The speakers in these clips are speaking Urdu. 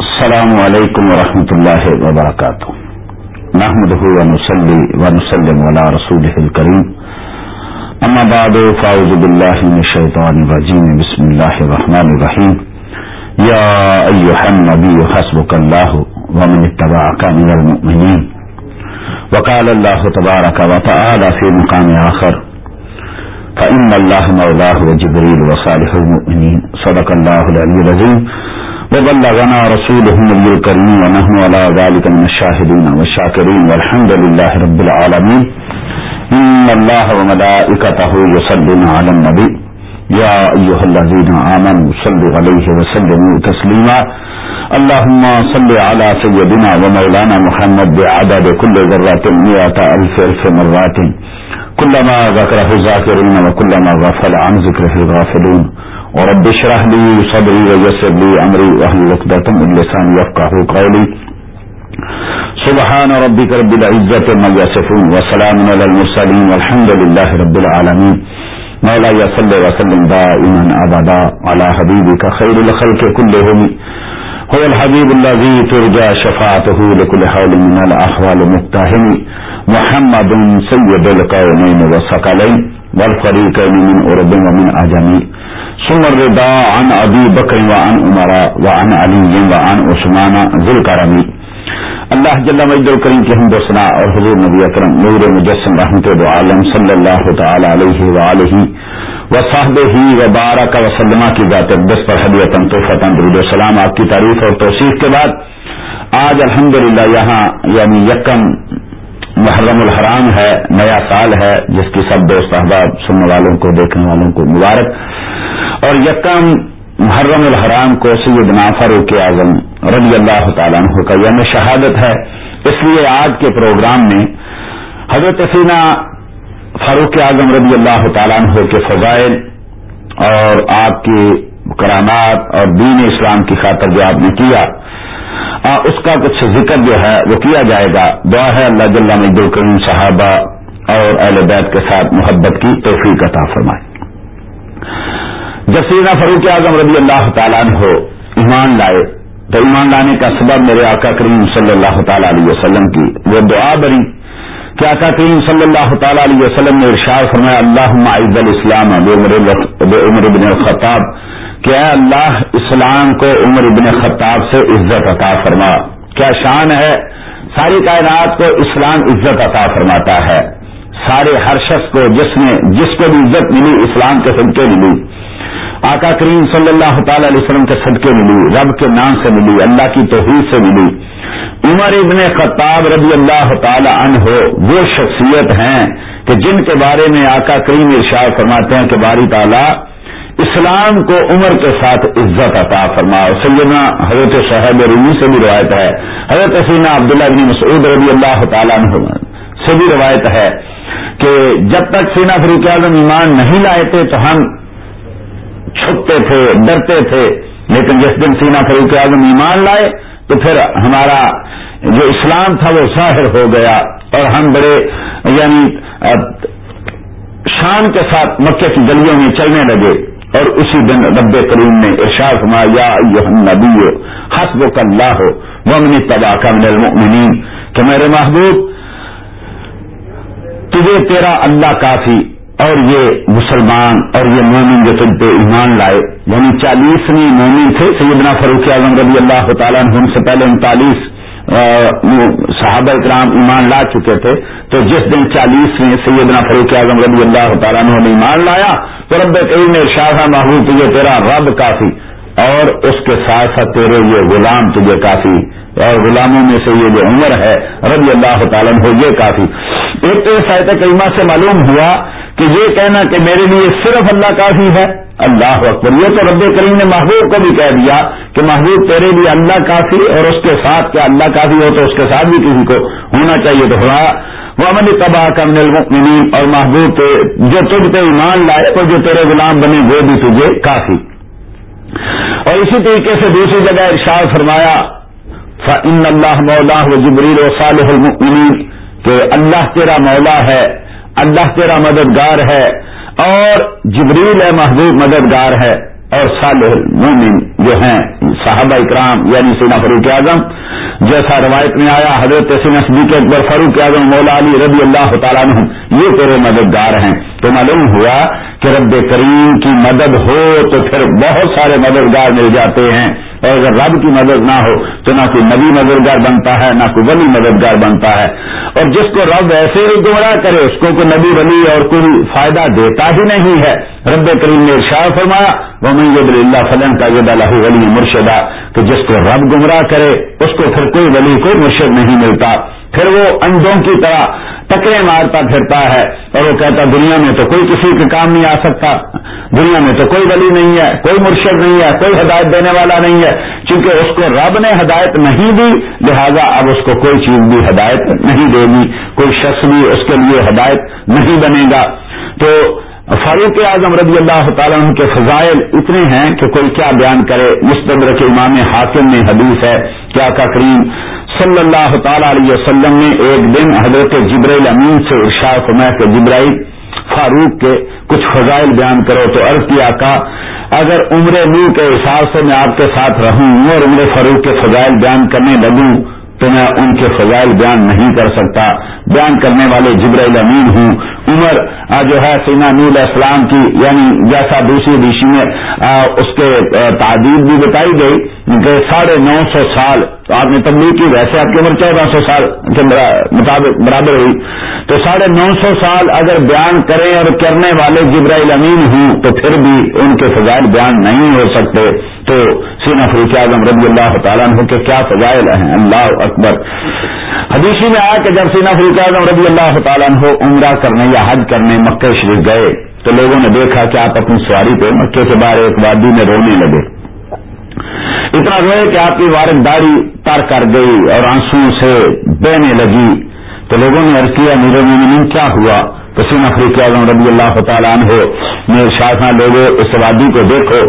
السلام علیکم ورحمۃ اللہ وبرکاتہ محمد ونسلی ونسلم على رسوله الكريم. اما بعد فاعوذ بالله من الشيطان الرجيم. بسم الله الرحمن الرحيم. يا ايها النبي، حسبك الله ومن اتبعك من المؤمنين. وقال الله تبارك وتعالى في مقام آخر فإن الله مولاه وجبريل وصالح المؤمنين. صدق الله العلي العظيم. وبلغنا رسوله النبي الكريم ونحن على ذلك من الشاهدين والشاكرين. والحمد لله رب العالمين. إن الله وملائكته يصلون على النبي. يا أيها الذين آمنوا صلوا عليه وسلموا تسليما. اللهم صل على سيدنا ومولانا محمد بعدد كل ذرة مئة ألف ألف مرات كلما ذكره ذاكرين وكلما غفل عن ذكره الغافلون. ورب اشرح لي صدري ويسر لي امري واهل عقدة من لساني يفقهوا قولي. سبحان ربك رب العزة ما يصفون وسلام على المرسلين والحمد لله رب العالمين. مولاي صل وسلم دائما ابدا على حبيبك خير الخلق كلهم. هو الحبيب الذي ترجى شفاعته لكل حول من الأحوال متهم. محمد سيد القومين والثقلین والفريقين من أرض ومن أجمي. ثم الرضا عن أبي بكر وعن عمر وعن علي وعن عثمان ذو کرمی اللہ جل مجد الکریم کی حمد و ثنا اور حضور نبی اکرم، نور مجسم رحمت دو عالم صلی اللہ تعالی علیہ وآلہ وصحبہ وبارک وسلم کی ذات اقدس پر حدیتا توفتا درود و سلام، آپ کی تعریف اور توصیف کے بعد آج الحمدللہ یہاں یعنی یکم محرم الحرام ہے، نیا سال ہے، جس کی سب دوست احباب، سننے والوں کو، دیکھنے والوں کو مبارک۔ اور یکم محرم الحرام کو سیدنا فاروق اعظم رضی اللہ تعالیٰ عنہ کا یعنی شہادت ہے۔ اس لیے آج کے پروگرام میں حضرت سینا فاروق اعظم رضی اللہ تعالیٰ عنہ کے فضائل اور آپ کی کرامات اور دین اسلام کی خاطر جو آپ نے کیا اس کا کچھ ذکر جو ہے وہ کیا جائے گا۔ دعا ہے اللہ جل مجد الکریم صحابہ اور اہل بیت کے ساتھ محبت کی توفیق عطا فرمائے۔ جسینہ فروخ اعظم رضی اللہ تعالیٰ نے ہو ایمان لائے، تو ایمان لانے کا سبب میرے آقا کریم صلی اللہ تعالی علیہ وسلم کی وہ دعا بنی کہ آقا کریم صلی اللہ تعالی علیہ وسلم نے ارشاد فرمایا اللہ عز الاسلام عمر بن الخطاب کہ اے اللہ، اسلام کو عمر ابن خطاب سے عزت عطا فرما۔ کیا شان ہے، ساری کائنات کو اسلام عزت عطا فرماتا ہے۔ سارے ہر شخص کو، جس نے، جس کو بھی عزت ملی، اسلام کے صدقے ملی۔ آقا کریم صلی اللہ تعالی علیہ وسلم کے صدقے ملی، رب کے نام سے ملی، اللہ کی توحید سے ملی۔ عمر ابن خطاب رضی اللہ تعالی عنہ وہ شخصیت ہیں کہ جن کے بارے میں آقا کریم ارشاد فرماتے ہیں کہ باری تعالیٰ اسلام کو عمر کے ساتھ عزت عطا فرما سیدنا حضرت صاحب رومی سے بھی روایت ہے۔ حضرت حسینہ عبداللہ بن مسعود رضی اللہ تعالیٰ عنہ سے بھی روایت ہے کہ جب تک سینا فروق اعظم ایمان نہیں لائے تھے تو ہم چھپتے تھے، ڈرتے تھے۔ لیکن جس دن سینا فروق اعظم ایمان لائے، تو پھر ہمارا جو اسلام تھا، وہ ظاہر ہو گیا۔ اور ہم بڑے یعنی شان کے ساتھ مکے کی گلیوں میں چلنے لگے۔ اور اسی دن رب کریم نے ارشاد فرمایا نبی حسب کا اللہ ہو ومن تبا کا من کہ میرے محبوب، تجھے تیرا اللہ کافی اور یہ مسلمان اور یہ مومن جو تم پہ ایمان لائے یعنی چالیسویں مومن تھے، سیدنا فروخ اعظم رضی اللہ تعالیٰ ہم سے پہلے انتالیس صحابہ اکرام ایمان لا چکے تھے۔ تو جس دن چالیسویں سیدنا فروخ اعظم رضی اللہ تعالیٰ نے ایمان لایا، تو رب کریم نے شاہ محبوب تجھے تیرا رب کافی۔ اور اس کے ساتھ ساتھ تیرے یہ غلام تجھے کافی اور غلاموں میں سے یہ جو عمر ہے، رضی اللہ تعالیٰ ہو یہ کافی۔ ایک تو ساحت کریمہ سے معلوم ہوا کہ یہ کہنا کہ میرے لیے صرف اللہ کافی ہے، اللہ اکبر۔ یہ تو رب کریم نے محبوب کو بھی کہہ دیا کہ محبوب تیرے لیے اللہ کافی اور اس کے ساتھ کیا اللہ کافی ہو تو اس کے ساتھ بھی کسی کو ہونا چاہیے تو ہوا۔ وہ امن تباہ کا اور محبوب جو تجھ پہ ایمان لائے اور جو تیرے غلام بنے وہ بھی تجھے کافی۔ اور اسی طریقے سے دوسری جگہ ارشاد فرمایا ان اللہ مولا و جبریل و صالح المؤمنین کہ اللہ تیرا مولا ہے، اللہ تیرا مددگار ہے، اور جبریل محبوب مددگار ہے۔ اور صالح مومن جو ہیں، صحابہ اکرام یعنی سینا فروق اعظم، جیسا روایت میں آیا، حضرت سینا صدیق اکبر، فاروق اعظم، مولا علی رضی اللہ تعالیٰ عنہ، یہ تیرے مددگار ہیں۔ تو معلوم ہوا کہ رب کریم کی مدد ہو تو پھر بہت سارے مددگار مل جاتے ہیں۔ اور اگر رب کی مدد نہ ہو تو نہ کوئی نبی مددگار بنتا ہے، نہ کوئی ولی مددگار بنتا ہے۔ اور جس کو رب ایسے ہی گمراہ کرے، اس کو کوئی نبی ولی اور کوئی فائدہ دیتا ہی نہیں ہے۔ رب کریم نے ارشاد فرمایا، ومن میب اللہ فلن کا یہ اللہ ولی مرشدہ کہ جس کو رب گمراہ کرے، اس کو پھر کوئی ولی، کوئی مرشد نہیں ملتا۔ پھر وہ اندوں کی طرح ٹکرے مارتا پھرتا ہے اور وہ کہتا دنیا میں تو کوئی کسی کے کام نہیں آ سکتا۔ دنیا میں تو کوئی ولی نہیں ہے، کوئی مرشد نہیں ہے، کوئی ہدایت دینے والا نہیں ہے۔ چونکہ اس کو رب نے ہدایت نہیں دی، لہذا اب اس کو کوئی چیز بھی ہدایت نہیں دے گی۔ کوئی شخص بھی اس کے لیے ہدایت نہیں بنے گا۔ تو فاروق اعظم رضی اللہ تعالیٰ عنہ کے فضائل اتنے ہیں کہ کوئی کیا بیان کرے؟ مستدر کے امام حاکم میں حدیث ہے، کیا کا کریم؟ صلی اللہ تعالی علیہ وسلم نے ایک دن حضرت جبرائیل امین سے ارشاد فرمایا کہ جبرائیل فاروق کے کچھ فضائل بیان کرو تو عرض کیا کا اگر عمر نو کے حساب سے میں آپ کے ساتھ رہوں اور عمر فاروق کے فضائل بیان کرنے لگوں تو میں ان کے فضائل بیان نہیں کر سکتا۔ بیان کرنے والے جبرائیل امین ہوں۔ عمر جو ہے سینا نور اسلام کی یعنی جیسا دوسری ڈیشی میں اس کے تعدید بھی بتائی گئی۔ کہ ساڑھے نو سو سال، تو آپ نے تبدیل کی، ویسے آپ کی عمر چودہ سو سال کے مطابق، برابر ہوئی۔ تو ساڑھے نو سو سال اگر بیان کریں اور کرنے والے جبرائیل امین ہوں، تو پھر بھی ان کے فضائل بیان نہیں ہو سکتے۔ تو سینا فروخ اعظم رضی اللہ تعالیٰ عنہ کے کیا فضائل ہیں؟ اللہ اکبر۔ حدیثی میں آیا کہ جب سینا فروخ اعظم رضی اللہ تعالیٰ عنہ عمرہ کرنے یا حج کرنے مکہ شریف گئے تو لوگوں نے دیکھا کہ آپ اپنی سواری پہ مکے کے باہر ایک وادی میں رونے لگے۔ اتنا روئے کہ آپ کی وارد داری تر کر گئی اور آنسو سے بہنے لگی۔ تو لوگوں نے عرض کیا، میرے مومنین، کیا ہوا؟ پسین افریقی اعظم رضی اللہ تعالیٰ عنہ میرے شاہ لوگوں اس وادی کو دیکھو۔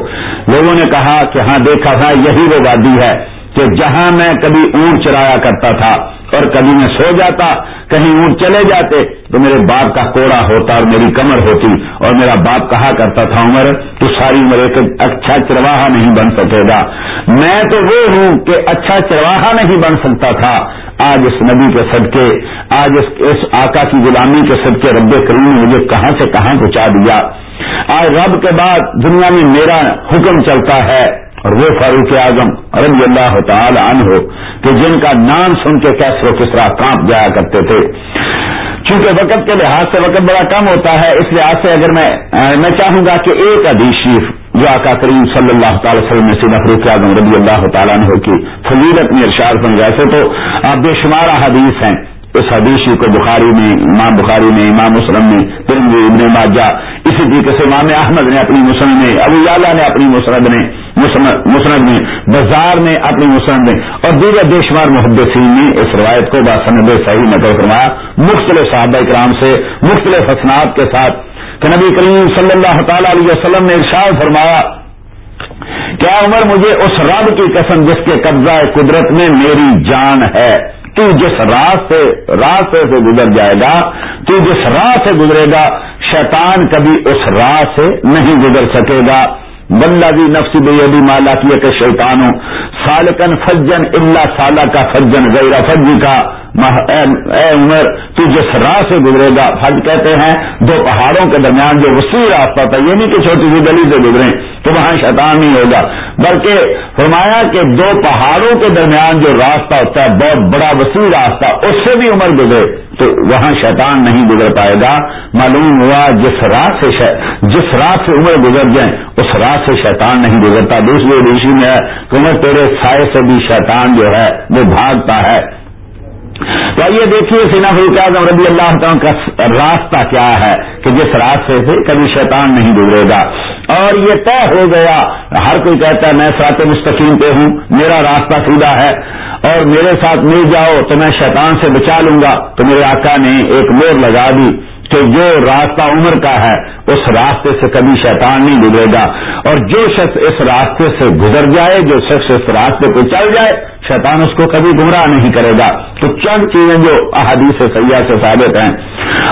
لوگوں نے کہا کہ ہاں دیکھا تھا، یہی وہ وادی ہے کہ جہاں میں کبھی اونٹ چرایا کرتا تھا اور کبھی میں سو جاتا، کہیں اونٹ چلے جاتے، تو میرے باپ کا کوڑا ہوتا اور میری کمر ہوتی اور میرا باپ کہا کرتا تھا، عمر، تو ساری عمر ایک اچھا چرواہا نہیں بن سکے گا۔ میں تو وہ ہوں کہ اچھا چرواہا نہیں بن سکتا تھا۔ آج اس نبی کے صدقے، آج اس اس آقا کی غلامی کے صدقے، رب کریم نے مجھے کہاں سے کہاں پہنچا دیا؟ آج رب کے بعد دنیا میں میرا حکم چلتا ہے۔ اور وہ فاروق اعظم رضی اللہ تعالی عنہ ہو کہ جن کا نام سن کے کیسر و کسرا کانپ جایا کرتے تھے۔ چونکہ وقت کے لحاظ سے وقت بڑا کم ہوتا ہے، اس لحاظ سے اگر میں میں چاہوں گا کہ ایک حدیث شریف جو آقا کریم صلی اللہ تعالی وسلم نے سیدھا فروخ اعظم رضی اللہ تعالیٰ نے کی فضیلت میں ارشاد سمجھا ایسے تو آپ بے شمار حدیث ہیں۔ اس حدیثی کو بخاری میں، امام بخاری میں، امام مسلم میں ترنگی ابن ماجہ، اسی طریقے سے امام احمد نے اپنی مسلم میں، ابو اعلیٰ نے اپنی مسرد نے مسند میں بازار میں اپنی مسند میں اور دیگر بے شمار محدثین نے اس روایت کو باسند صحیح نقل فرمایا۔ مختلف صحابہ کرام سے، مختلف اسناد کے ساتھ کہ نبی کریم صلی اللہ تعالی علیہ وسلم نے ارشاد فرمایا کیا عمر مجھے اس رب کی قسم جس کے قبضہ قدرت میں میری جان ہے۔ تو جس راستے راستے سے گزر جائے گا، تو جس راہ سے گزرے گا، شیطان کبھی اس راہ سے نہیں گزر سکے گا۔ بلہ بھی نفسی بے ابھی مالا کی کہ شیطانوں سالکن فجن اللہ سالہ کا فجن، غیر فجی کا۔ اے عمر، تو جس راہ سے گزرے گا، حج کہتے ہیں، دو پہاڑوں کے درمیان جو وسیع راستہ تھا، یہ نہیں کہ چھوٹی سی گلی سے گزرے تو وہاں شیطان نہیں ہوگا۔ بلکہ فرمایا کہ دو پہاڑوں کے درمیان جو راستہ ہوتا ہے، بہت بڑا وسیع راستہ، اس سے بھی عمر گزرے تو وہاں شیطان نہیں گزر پائے گا۔ معلوم ہوا جس راہ سے جس راہ سے عمر گزر جائیں اس راہ سے شیطان نہیں گزرتا دوسری ریشی میں ہے تیرے سائے سے بھی شیطان جو ہے، وہ بھاگتا ہے۔ تو آئیے دیکھیے سینا اعظم رضی اللہ تعالیٰ کا راستہ کیا ہے کہ جس راستے سے کبھی شیطان نہیں گزرے گا۔ اور یہ طے ہو گیا، ہر کوئی کہتا ہے، میں سرات مستقیم پہ ہوں، میرا راستہ سیدھا ہے۔ اور میرے ساتھ مل جاؤ، تو میں شیطان سے بچا لوں گا۔ تو میرے آقا نے ایک مور لگا دی۔ کہ جو راستہ عمر کا ہے، اس راستے سے کبھی شیطان نہیں گزرے گا۔ اور جو شخص اس راستے سے گزر جائے، جو شخص اس راستے پہ چل جائے، شیطان اس کو کبھی گمراہ نہیں کرے گا۔ تو چند چیزیں جو احادیث سیاح سے ثابت ہیں۔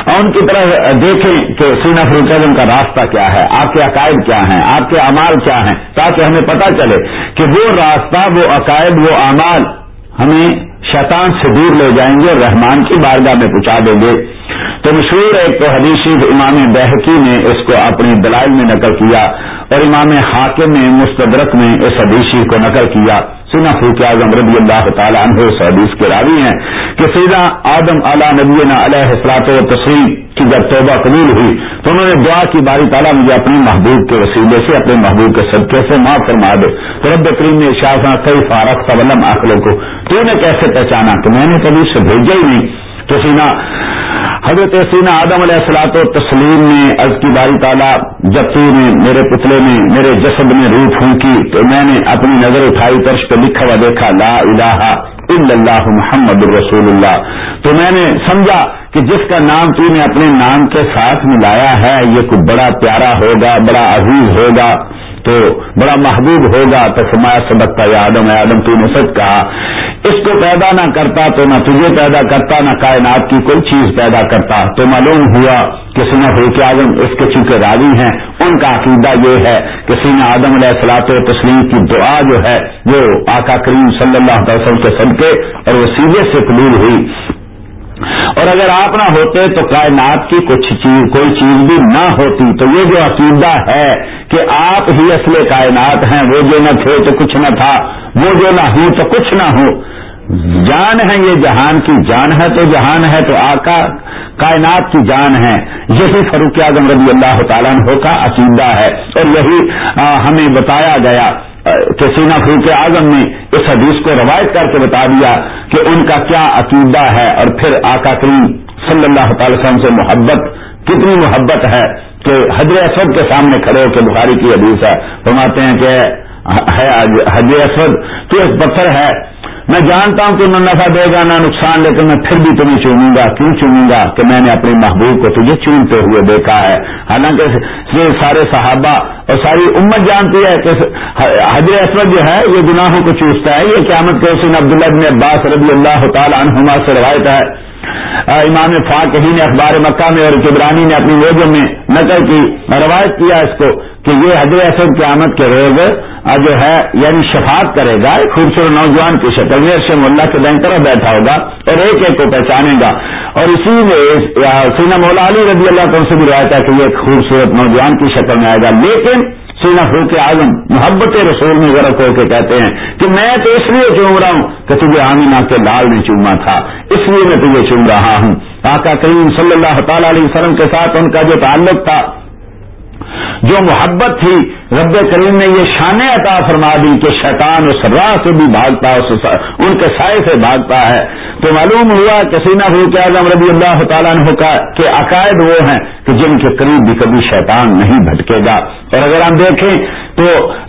اور ان کی طرح دیکھیں کہ سینا فروغ کا راستہ کیا ہے، آپ کے عقائد کیا ہیں، آپ کے امال کیا ہیں، تاکہ ہمیں پتہ چلے کہ وہ راستہ، وہ عقائد، وہ امال ہمیں شیطان سے دور لے جائیں گے اور رحمان کی بارگاہ میں پہنچا دیں گے۔ تو مشہور ایک تو حدیثی امام بحقی نے اس کو اپنی دلائل میں نقل کیا اور امام حاکم نے مستدرک میں اس حدیثی کو نقل کیا۔ سینا فروق اعظم رضی اللہ تعالیٰ عنہ اس حدیث کے راوی ہیں کہ سینا آدم علیہ نبی علیہ حسرات و تسلیم کی جب توبہ قبول ہوئی تو انہوں نے دعا کی، باری تعالیٰ مجھے اپنی محبوب کے وسیلے سے، اپنے محبوب کے صدقے سے معاف فرما دے۔ تو رب کریم نے شاہ کئی فارق سولم آخلوں کو تو نے کیسے پہچانا؟ کہ میں نے کبھی اسے بھیجا ہی نہیں۔ تو سینا حضرت سینا آدم علیہ السلاط و تسلیم نے از کی باری تعالیٰ، جب تو نے میرے پتلے میں، میرے جسد میں روح پھونکی تو میں نے اپنی نظر اٹھائی ترش پہ لکھا ہوا دیکھا، لا الہ الا اللہ محمد الرسول اللہ تو میں نے سمجھا کہ جس کا نام تو نے اپنے نام کے ساتھ ملایا ہے، یہ کوئی بڑا پیارا ہوگا، بڑا عزیز ہوگا۔ تو بڑا محبوب ہوگا تو فرمایا سبقتا یا آدم آدم، تو نے سچ کہا اس کو پیدا نہ کرتا تو نہ تجھے پیدا کرتا، نہ کائنات کی کوئی چیز پیدا کرتا۔ تو معلوم ہوا کہ سنا ہو کے آدم اس کے چونکہ راوی ہیں، ان کا عقیدہ یہ ہے کہ سینا آدم علیہ السلاط و تسلیم کی دعا جو ہے، وہ آقا کریم صلی اللہ علیہ وسلم کے صدقے اور وہ سیدھے سے قبول ہوئی۔ اور اگر آپ نہ ہوتے تو کائنات کی کچھ چیز کوئی چیز بھی نہ ہوتی۔ تو یہ جو عقیدہ ہے کہ آپ ہی اصل کائنات ہیں، وہ جو نہ تھے تو کچھ نہ تھا، وہ جو نہ ہوں تو کچھ نہ ہو جان ہے یہ جہان کی جان ہے تو جہان ہے، تو آقا کائنات کی جان ہے۔ یہی فروخ اعظم رضی اللہ تعالیٰ کا عقیدہ ہے۔ اور یہی ہمیں بتایا گیا کہ سینا فروق اعظم نے اس حدیث کو روایت کر کے بتا دیا کہ ان کا کیا عقیدہ ہے اور پھر آقا کریم صلی اللہ تعالی وسلم سے محبت، کتنی محبت ہے کہ حضر اسود کے سامنے کھڑے ہو کے بخاری کی حدیث ہے، فرماتے ہیں کہ حضر اسود، تو ایک پتھر ہے میں جانتا ہوں کہ نہ نفع دے گا نہ نقصان، لیکن میں پھر بھی تمہیں چونوں گا۔ کیوں چونوں گا؟ کہ میں نے اپنے محبوب کو تجھے چونتے ہوئے دیکھا ہے۔ حالانکہ یہ سارے صحابہ اور ساری امت جانتی ہے کہ حضر اسود جو ہے، یہ گناہوں کو چوستا ہے۔ یہ قیامت کے حسین عبداللہ بن عباس رضی اللہ تعالی عنہما سے روایت ہے۔ امام فاقہی نے اخبار مکہ میں اور کبرانی نے اپنی وجہ میں نقل کی، روایت کیا اس کو کہ یہ حضر اسد قیامت کے روز جو ہے یعنی شفاعت کرے گا، ایک خوبصورت نوجوان کی شکل میں سے ملا کے بینک طرف بیٹھا ہوگا اور ایک ایک کو پہچانے گا۔ اور اسی میں سینا مولا علی رضی اللہ تعالیٰ سے بھی روایت ہے کہ یہ ایک خوبصورت نوجوان کی شکل میں آئے گا۔ لیکن سینا فروق اعظم، محبت رسول میں غرق ہو کے کہتے ہیں کہ میں تو اس لیے چوم رہا ہوں کہ تجھے آمینہ کے لال نے چوما تھا، اس لیے میں تجھے چوم رہا ہوں۔ آقا کریم صلی اللہ تعالی علیہ وسلم کے ساتھ ان کا جو تعلق تھا، جو محبت تھی رب کریم نے یہ شان عطا فرما دی کہ شیطان اس راہ سے بھی بھاگتا ہے ان کے سائے سے بھاگتا ہے۔ تو معلوم ہوا کہ سینا فروق اعظم رضی اللہ تعالیٰ نے کہ عقائد وہ ہیں کہ جن کے قریب بھی کبھی شیطان نہیں بھٹکے گا۔ اور اگر ہم دیکھیں تو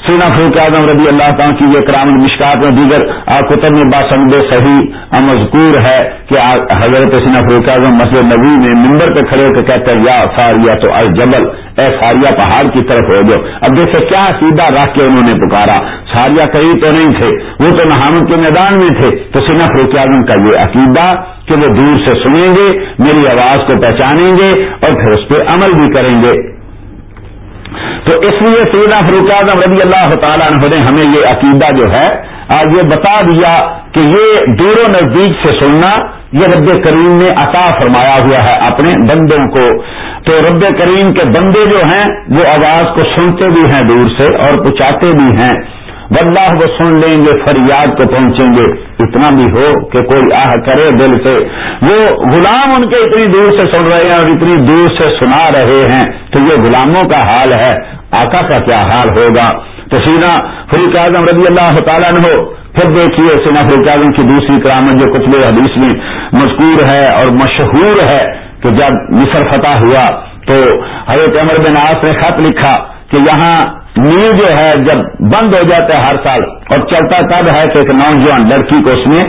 سینا فروق اعظم رضی اللہ تعالیٰ کی یہ کرام مشکات میں دیگر کتب میں باسمد صحیح مذکور ہے کہ حضرت سینا فروق اعظم مسجد نبی میں ممبر پہ کھڑے ہو کے کہتے ہیں، یا فاریا تو الجبل، اے ساریا پہاڑ کی طرف ہو جاؤ۔ اب دیکھے کیا سیدھا رکھ کے انہوں نے پکارا؟ ساریا کہیں تو نہیں تھے، وہ تو نہامت کے میدان میں تھے۔ تو سنا فروخ اعظم کا یہ عقیدہ کہ وہ دور سے سنیں گے، میری آواز کو پہچانیں گے اور پھر اس پہ عمل بھی کریں گے۔ تو اس لیے سیدھا فروخ اعظم رضی اللہ تعالیٰ نے ہمیں یہ عقیدہ جو ہے، آج یہ بتا دیا کہ یہ دور و نزدیک سے سننا یہ رب کریم نے عطا فرمایا ہوا ہے اپنے بندوں کو۔ تو رب کریم کے بندے جو ہیں، وہ آواز کو سنتے بھی ہیں دور سے اور پچاتے بھی ہیں۔ واللہ وہ سن لیں گے، فریاد کو پہنچیں گے۔ اتنا بھی ہو کہ کوئی آہ کرے دل سے۔ وہ غلام ان کے اتنی دور سے سن رہے ہیں اور اتنی دور سے سنا رہے ہیں۔ تو یہ غلاموں کا حال ہے۔ آقا کا کیا حال ہوگا؟ تو سینا فریق اعظم رضی اللہ تعالیٰ نے ہو پھر دیکھیے سینا فریق کی دوسری کرامت جو کتب حدیث میں مذکور ہے اور مشہور ہے کہ جب مصر فتح ہوا تو حضرت عمر بن آس نے خط لکھا کہ یہاں نیل جو ہے جب بند ہو جاتا ہے ہر سال اور چلتا تب ہے کہ ایک نوجوان لڑکی کو اس میں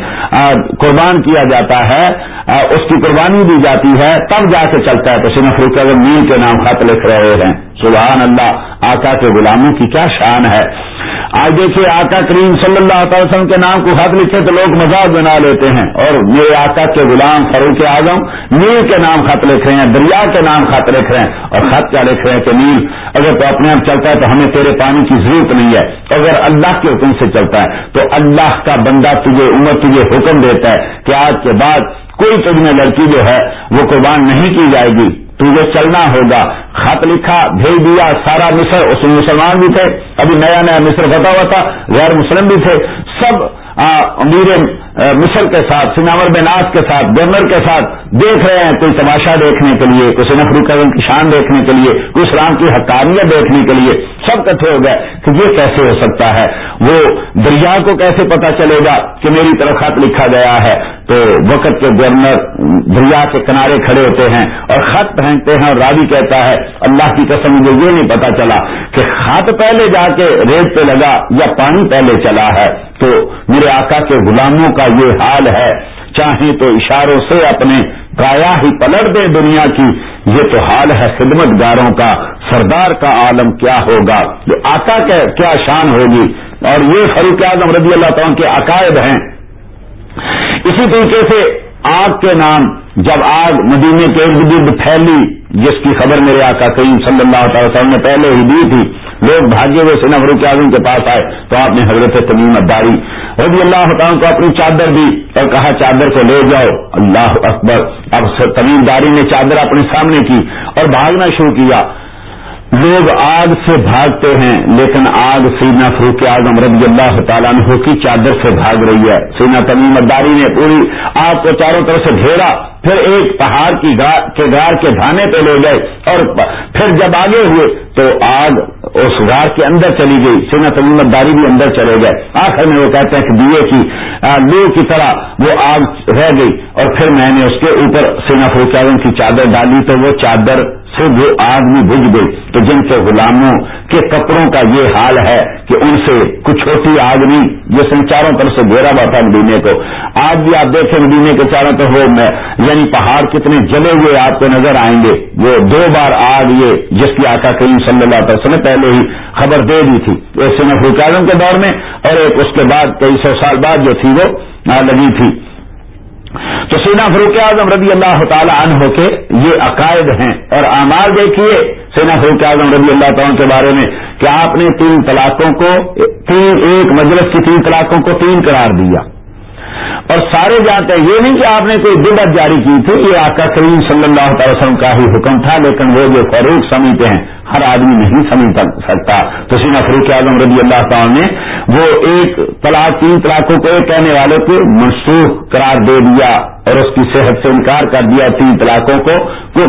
قربان کیا جاتا ہے اس کی قربانی دی جاتی ہے، تب جا کے چلتا ہے۔ تو سنف اگر نیل کے نام خط لکھ رہے ہیں۔ سبحان اللہ آقا کے غلاموں کی کیا شان ہے۔ آج دیکھیے، آقا کریم صلی اللہ علیہ وسلم کے نام کو خط لکھے تو لوگ مزاق بنا لیتے ہیں۔ اور میرے آقا کے غلام فروخ اعظم نیل کے نام خط لکھ رہے ہیں، دریا کے نام خط لکھ رہے ہیں۔ اور خط کیا لکھ رہے ہیں کہ نیل، اگر تو اپنے آپ چلتا ہے تو ہمیں تیرے پانی کی ضرورت نہیں ہے۔ اگر اللہ کے حکم سے چلتا ہے تو اللہ کا بندہ تجھے عمر تجھے حکم دیتا ہے کہ آج کے بعد کوئی تجھ میں لڑکی جو ہے وہ قربان نہیں کی جائے گی۔ تجھے چلنا ہوگا۔ خط لکھا، بھیج دیا، سارا مصر، اس میں مسلمان بھی تھے۔ ابھی نیا نیا مصر بتا ہوا تھا، غیر مسلم بھی تھے۔ سب امیر مصر کے ساتھ، سناور بناس کے ساتھ، گورنر کے ساتھ دیکھ رہے ہیں کوئی تماشا دیکھنے کے لیے، کوئی سنفری کرم کی شان دیکھنے کے لیے، کوئی اسلام کی حقانیت دیکھنے کے لیے، سب کٹھے ہو گئے۔ کہ یہ کیسے ہو سکتا ہے؟ وہ دریا کو کیسے پتا چلے گا کہ میری طرف خط لکھا گیا ہے؟ تو وقت کے گورنر دریا کے کنارے کھڑے ہوتے ہیں اور خط پہنتے ہیں اور راوی کہتا ہے، اللہ کی قسم، مجھے یہ نہیں پتا چلا کہ خط پہلے جا کے ریت پہ لگا یا پانی پہلے چلا ہے۔ تو میرے آقا کے غلاموں کا یہ حال ہے۔ چاہیں تو اشاروں سے اپنے کایا ہی پلٹ دے دنیا کی۔ یہ تو حال ہے خدمت گاروں کا۔ سردار کا عالم کیا ہوگا؟ یہ آقا کا کیا شان ہوگی؟ اور یہ فروخ اعظم رضی اللہ تعالیٰ کے عقائد ہیں۔ اسی طریقے سے آگ کے نام، جب آگ مدینے کے ارد گرد پھیلی جس کی خبر میرے آقا کریم صلی اللہ تعالی وسلم نے پہلے ہی دی تھی، لوگ بھاگے ہوئے سینا فروخ اعظم کے پاس آئے، تو آپ نے حضرت تمیم اداری رضی اللہ تعالیٰ کو اپنی چادر دی اور کہا، چادر کو لے جاؤ۔ اللہ اکبر۔ اب تمیم داری نے چادر اپنے سامنے کی اور بھاگنا شروع کیا۔ لوگ آگ سے بھاگتے ہیں، لیکن آگ سینا فروخ اعظم رضی اللہ تعالیٰ عنہ کی چادر سے بھاگ رہی ہے۔ سینا تمیم اداری نے پوری آگ کو چاروں طرف سے گھیرا، پھر ایک پہاڑ کی کے گار کے دھانے پہ لے گئے اور پھر جب آگے ہوئے تو آگ اس گار کے اندر چلی گئی۔ سینا تمیمت داری بھی اندر چلے گئے۔ آخر میں وہ کہتے ہیں کہ دیے کی لو کی طرح وہ آگ رہ گئی۔ اور پھر میں نے اس کے اوپر سینا فروخ اعظم کی چادر ڈالی تو وہ چادر سے وہ آدمی بج گئی تو جن کے غلاموں کے کپڑوں کا یہ حال ہے کہ ان سے کچھ چھوٹی آدمی جس نے چاروں طرف سے گھیرا ہوا تھا مدینے کو۔ آج بھی آپ دیکھیں مدینے کے چاروں طرف وہ میں یعنی پہاڑ کتنے جلے ہوئے آپ کو نظر آئیں گے۔ وہ دو بار آگ یہ، جس کی آقا کریم صلی اللہ علیہ وسلم نے پہلے ہی خبر دے دی تھی۔ ایک سنف اعظم کے دور میں اور ایک اس کے بعد کئی سو سال بعد جو تھی وہ لگی تھی۔ تو سینا فروق اعظم رضی اللہ تعالی عنہ کے یہ عقائد ہیں اور اعمال دیکھیے سینا فروق اعظم رضی اللہ تعالیٰ کے بارے میں کہ آپ نے تین طلاقوں کو، تین ایک مجلس کی تین طلاقوں کو تین قرار دیا۔ اور سارے جانتے ہیں، یہ نہیں کہ آپ نے کوئی بدت جاری کی تھی، یہ آقا کریم صلی اللہ تعالی وسلم کا ہی حکم تھا، لیکن وہ جو فروغ سمجھتے ہیں، ہر آدمی نہیں سمجھ سکتا۔ تو سینا فروخ اعظم رضی اللہ تعالیٰ نے وہ ایک طلاق، تین طلاقوں کو ایک کہنے والے کو منسوخ قرار دے دیا اور اس کی صحت سے انکار کر دیا تین طلاقوں کو، وہ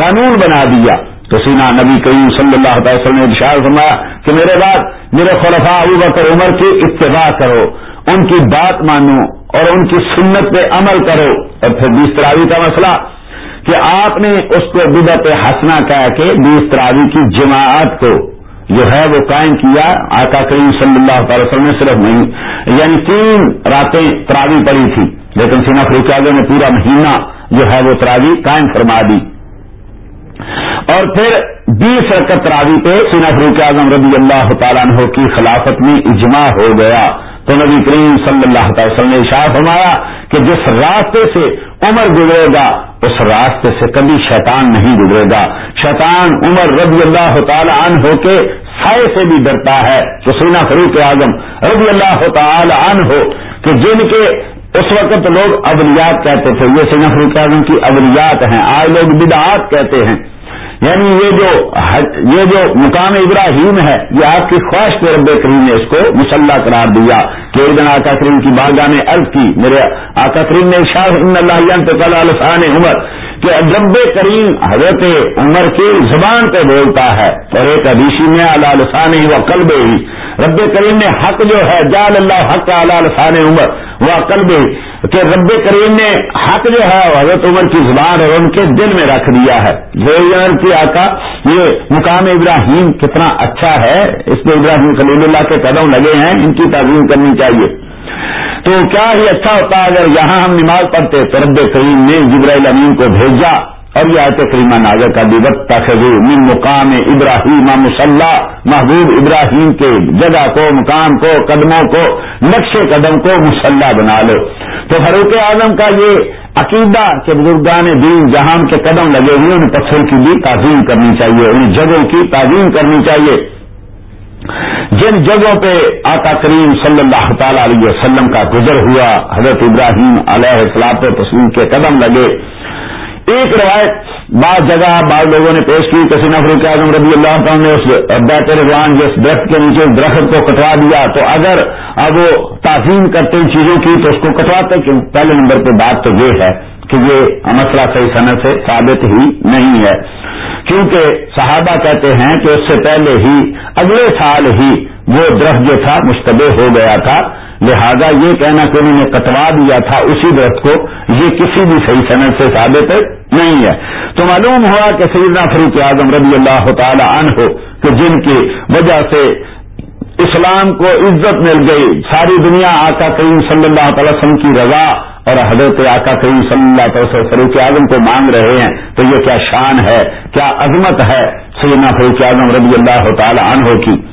قانون بنا دیا۔ تو سینا نبی کریم صلی اللہ تعالی وسلم نے اشار فرمایا کہ میرے بعد میرے خلفاء ابو بکر عمر کی اتباع کرو۔ ان کی بات مانو اور ان کی سنت پہ عمل کرو۔ اور پھر بیس تراوی کا مسئلہ کہ آپ نے اس کو بدت ہنسنا کہہ کے بیس تراوی کی جماعت کو جو ہے وہ قائم کیا۔ آقا کریم صلی اللہ تعالی وسلم نے صرف نہیں یعنی تین راتیں تراوی پڑی تھی، لیکن سینا فروخ نے پورا مہینہ جو ہے وہ تراوی قائم فرما دی۔ اور پھر بیس رقط تراوی پہ سینا فروخ اعظم رضی اللہ تعالیٰ عنہ کی خلافت میں اجماع ہو گیا۔ تو نبی کریم صلی اللہ تعالی وسلم نے اشار فرمایا کہ جس راستے سے عمر گزرے گا، اس راستے سے کبھی شیطان نہیں گزرے گا۔ شیطان عمر رضی اللہ تعالی عنہ ہو کے سائے سے بھی ڈرتا ہے۔ تو سینا فروخ اعظم رضی اللہ تعالی عنہ ہو کہ جن کے اس وقت لوگ ابلیات کہتے تھے، یہ سینا فروخ اعظم کی ابلیات ہیں۔ آج لوگ بدعات کہتے ہیں۔ یعنی یہ جو یہ جو مقام ابراہیم ہے، یہ آپ کی خواہش پہ رب کریم نے اس کو مسلح قرار دیا کہ ایک دن آقا کریم کی بارگاہ نے عرض کی، میرے آقا کریم نے شاہ ان اللہ عمر کہ رب کریم حضرت عمر کی زبان پہ بولتا ہے اور ایک ادیشی میں اللہ لسان ہی وہ قلب ہی، رب کریم نے حق جو ہے جال اللہ حق اللہ لسان عمر وہ قلب ہی، کہ رب کریم نے حق جو ہے حضرت عمر کی زبان اور ان کے دل میں رکھ دیا ہے۔ کی آقا، یہ مقام ابراہیم کتنا اچھا ہے۔ اس میں ابراہیم خلیل اللہ کے قدم لگے ہیں، ان کی تعظیم کرنی چاہیے۔ تو کیا ہی اچھا ہوتا اگر یہاں ہم نماز پڑھتے تو رب کریم نے جبرائیل امین کو بھیجا اور یہ آیت کریمہ ناگر کا دیوت من مقام ابراہیم مسلح محبوب ابراہیم کے جگہ کو، مقام کو، قدموں کو، نقش قدم کو مسلح بنا لو۔ تو فروخ اعظم کا یہ عقیدہ کہ بزرگان دین جہاں کے قدم لگے ہوئے ان پتھر کی بھی تعظیم کرنی چاہیے ان جگہوں کی تعظیم کرنی چاہیے۔ جن جگہوں پہ آقا کریم صلی اللہ تعالی علیہ وسلم کا گزر ہوا، حضرت ابراہیم علیہ السلام تسلیم کے قدم لگے۔ ایک روایت بعض جگہ بعض لوگوں نے پیش کی، کسی فروخ اعظم رضی اللہ تعالیٰ نے اس بیت رضوان جس درخت کے نیچے درخت کو کٹوا دیا۔ تو اگر اب وہ تعظیم کرتے ان چیزوں کی، تو اس کو کٹواتے کیوں پہلے نمبر پہ بات تو یہ ہے۔ کہ یہ مسئلہ صحیح صنعت سے ثابت ہی نہیں ہے۔ کیونکہ صحابہ کہتے ہیں کہ اس سے پہلے ہی، اگلے سال ہی وہ درخت جو تھا مشتبہ ہو گیا تھا۔ لہذا یہ کہنا کہ انہوں نے کٹوا دیا تھا اسی درخت کو، یہ کسی بھی صحیح صنعت سے ثابت نہیں ہے۔ تو معلوم ہوا کہ سیدنا فروخ اعظم رضی اللہ تعالی عنہ ہو کہ جن کی وجہ سے اسلام کو عزت مل گئی، ساری دنیا آقا کریم صلی اللہ تعالی وسلم کی رضا اور حضرت آقا کریم صلی اللہ تعالی وسلم فروخ اعظم کو مانگ رہے ہیں، تو یہ کیا شان ہے، کیا عظمت ہے سیدنا فروخ اعظم رضی اللہ تعالی عنہ کی۔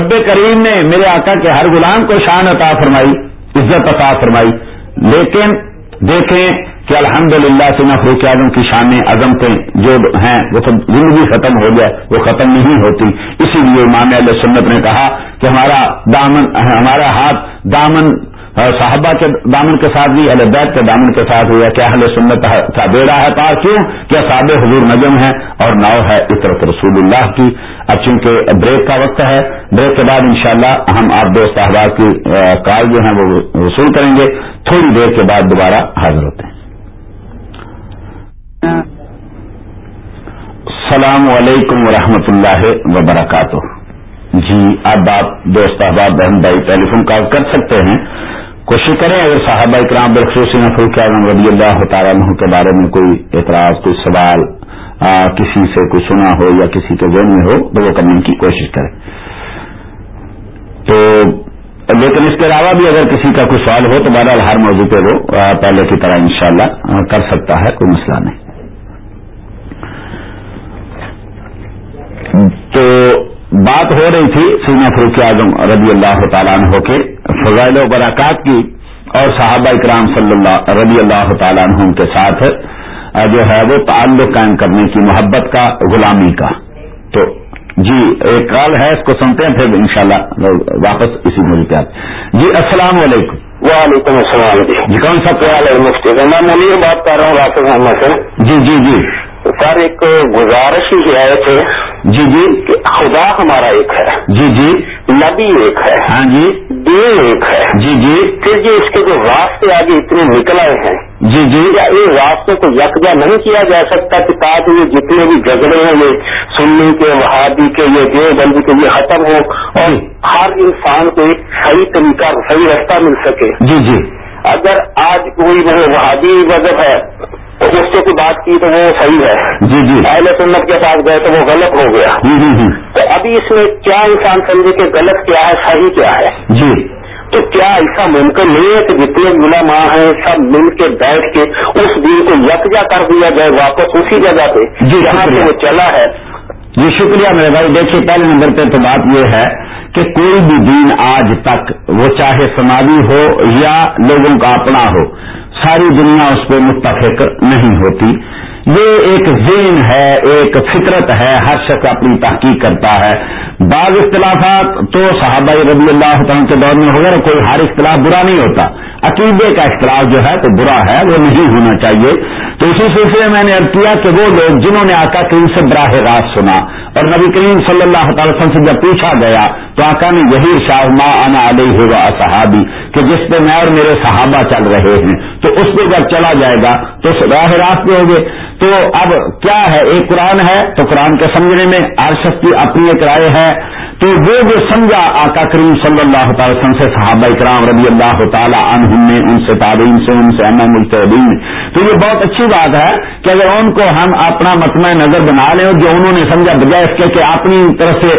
رب کریم نے میرے آقا کے ہر غلام کو شان عطا فرمائی، عزت عطا فرمائی۔ لیکن دیکھیں کہ الحمد للہ فروخ اعظم کی شان عظمتیں جو ہیں، وہ تو زندگی ختم ہو جائے وہ ختم نہیں ہوتی۔ اسی لیے امام علیہ سنت نے کہا کہ ہمارا دامن، ہمارا ہاتھ دامن صحابہ کے دامن کے ساتھ بھی، اہل بیت کے دامن کے ساتھ ہوا کیا اہل سنت کا بیڑا ہے پار کیوں؟ کیا صاب حضور نجم ہے اور نو ہے اطرت رسول اللہ کی۔ اب چونکہ بریک کا وقت ہے، بریک کے بعد انشاءاللہ ہم آپ دوست احباب کی کال جو ہیں وہ وصول کریں گے۔ تھوڑی دیر کے بعد دوبارہ حاضر ہوتے ہیں۔ السلام علیکم ورحمۃ اللہ وبرکاتہ۔ جی اب آپ دوست احباب بہن بھائی ٹیلی فون کال کر سکتے ہیں۔ کوشش کریں اگر صحابہ اکرام بالخصوص فروخ اعظم رضی اللہ تعالیٰ عنہ کے بارے میں کوئی اعتراض، کوئی سوال کسی سے کوئی سنا ہو یا کسی کے ذہن میں ہو، تو وہ کرنے کی کوشش کریں۔ تو لیکن اس کے علاوہ بھی اگر کسی کا کوئی سوال ہو تو بہرحال ہر موضوع پہ وہ پہلے کی طرح انشاءاللہ کر سکتا ہے، کوئی مسئلہ نہیں۔ تو بات ہو رہی تھی سینا فروخ اعظم رضی اللہ تعالیٰ عنہ کے فضائل و برکات کی اور صحابہ اکرام صلی اللہ رضی اللہ تعالیٰ عنہ کے ساتھ جو ہے وہ تعلق قائم کرنے کی محبت کا غلامی کا۔ تو جی ایک کال ہے اس کو سنتے ہیں پھر انشاءاللہ واپس اسی موضوع پہ آتے جی السلام علیکم۔ وعلیکم السلام۔ جی کون سا خیال ہے مفتی میں منیر بات کر رہا ہوں راشد محمد سے۔ جی جی جی۔ سر ایک گزارش ہی آئے تھے جی جی۔ کہ خدا ہمارا ایک ہے۔ جی جی۔ نبی ایک ہے۔ ہاں جی۔ دین ایک ہے۔ جی جی۔ پھر جو اس کے جو راستے آگے اتنے نکل آئے ہیں جی جی۔ کیا ان راستوں کو یکجا نہیں کیا جا سکتا کہ تاکہ یہ جتنے بھی جھگڑے ہیں یہ سننے کے وہابی کے یہ دیو بندی کے یہ ختم ہو اور جی۔ ہر انسان کو ایک صحیح طریقہ صحیح رستہ مل سکے۔ جی جی۔ اگر آج کوئی وہ وہابی مذہب ہے اس سے کوئی بات کی تو وہ صحیح ہے۔ جی جی۔ اہل سنت کے پاس گئے تو وہ غلط ہو گیا۔ ہوں ہوں ہوں تو ابھی اس میں کیا انسان سمجھے کہ غلط کیا ہے صحیح کیا ہے؟ جی۔ تو کیا ایسا ممکن نہیں ہے کہ جتنے ملا ماں ہیں سب مل کے بیٹھ کے اس دن کو یکجا کر دیا جائے واپس اسی جگہ پہ جی، جہاں سے۔ وہ چلا ہے؟ یہ شکریہ میرے بھائی۔ دیکھیے، پہلے نمبر پہ تو بات یہ ہے کہ کوئی بھی دین آج تک وہ چاہے سماجی ہو یا لوگوں کا اپنا ہو، ساری دنیا اس پہ متفق نہیں ہوتی۔ یہ ایک ذہن ہے، ایک فطرت ہے، ہر شخص اپنی تحقیق کرتا ہے۔ بعض اختلافات تو صحابہ رضی اللہ عنہ کے دور میں ہو کوئی ہر اختلاف برا نہیں ہوتا۔ عقیدے کا اختلاف جو ہے تو برا ہے، وہ نہیں ہونا چاہیے۔ تو اسی سلسلے میں نے ارد کیا کہ وہ لوگ جنہوں نے آقا کریم سے براہ راست سنا اور نبی کریم صلی اللہ تعالی وسلم سے جب پوچھا گیا تو آقا نے یہی شاہ ما آنا علیہ ہوگا صحابی کہ جس پہ میں اور میرے صحابہ چل رہے ہیں۔ تو اس پہ جب چلا جائے گا تو راہ راست پہ ہوگے۔ تو اب کیا ہے؟ ایک قرآن ہے تو قرآن کے سمجھنے میں ہر شخص کی اپنی ایک رائے ہے۔ تو وہ جو سمجھا آقا کریم صلی اللہ تعالی وسلم سے صحابہ اکرام رضی اللہ تعالی عنہم نے، ان سے تعلیم سے، ان سے امام الطین تو یہ بہت اچھی بات ہے کہ اگر ان کو ہم اپنا متمع نظر بنا لیں جو انہوں نے سمجھا بجائے اس کے کہ اپنی طرف سے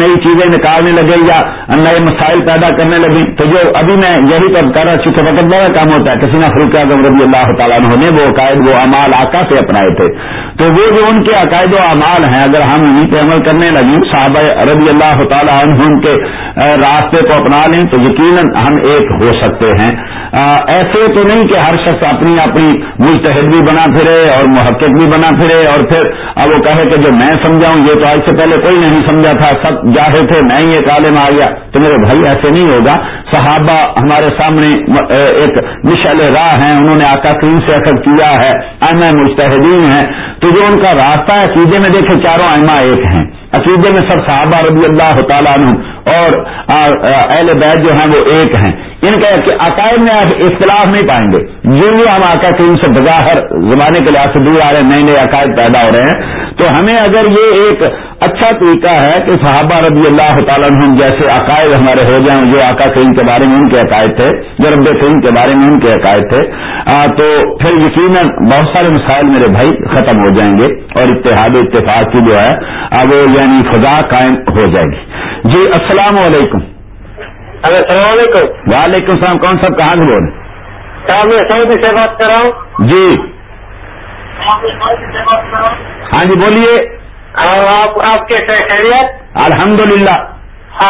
نئی چیزیں نکالنے لگے یا نئے مسائل پیدا کرنے لگے تو جو ابھی میں یہی تو کر رہا چونکہ وقت بڑا کام ہوتا ہے، کسی نہ فروخ اعظم رضی اللہ تعالیٰ نے وہ عقائد وہ امال آقا سے اپنا اپنائے تھے۔ تو وہ جو ان کے عقائد و اعمال ہیں، اگر ہم انہیں پہ عمل کرنے لگیں، صحابہ رضی اللہ تعالیٰ عنہ کے راستے کو اپنا لیں، تو یقیناً ہم ایک ہو سکتے ہیں۔ ایسے تو نہیں کہ ہر شخص اپنی اپنی مستحد بھی بنا پھرے اور محقق بھی بنا پھرے اور پھر اب وہ کہے کہ جو میں سمجھاؤں، یہ تو آج سے پہلے کوئی نہیں سمجھا تھا۔ سب جاہے تھے، میں ہی ایک عالم آ گیا۔ تو میرے بھائی، ایسے نہیں ہوگا۔ صحابہ ہمارے سامنے ایک مشعل راہ ہیں، انہوں نے آکا کریم سے اثر کیا ہے۔ ایم نہیں ہیں، تو جو ان کا راستہ ہے، عقیدے میں دیکھیں چاروں ایما ایک ہیں۔ عقیدے میں سب صحابہ رضی اللہ تعالیٰ عنہ اور اہل بیت جو ہیں وہ ایک ہیں۔ ان کا عقائد میں آپ اختلاف نہیں پائیں گے۔ جو بھی ہم آقا کریم سے بظاہر زمانے کے لحاظ سے دور آ رہے ہیں، نئے نئے عقائد پیدا ہو رہے ہیں، تو ہمیں اگر یہ ایک اچھا طریقہ ہے کہ صحابہ رضی اللہ تعالیٰ عنہ جیسے عقائد ہمارے ہو جائیں، جو آقا کریم کے بارے میں ان کے عقائد تھے، جو رب کریم کے بارے میں ان کے عقائد تھے تو پھر یقیناً بہت سارے مسائل میرے بھائی ختم ہو جائیں گے اور اتحاد اتفاق کی جو ہے وہ یعنی فضا قائم ہو جائے گی۔ جی السلام علیکم. السلام علیکم. وعلیکم السلام کون صاحب کہاں سے بول میں سعودی سے بات کر رہا ہوں. جی۔ ہاں جی بولیے۔ آپ آپ کے خیریت؟ الحمد للہ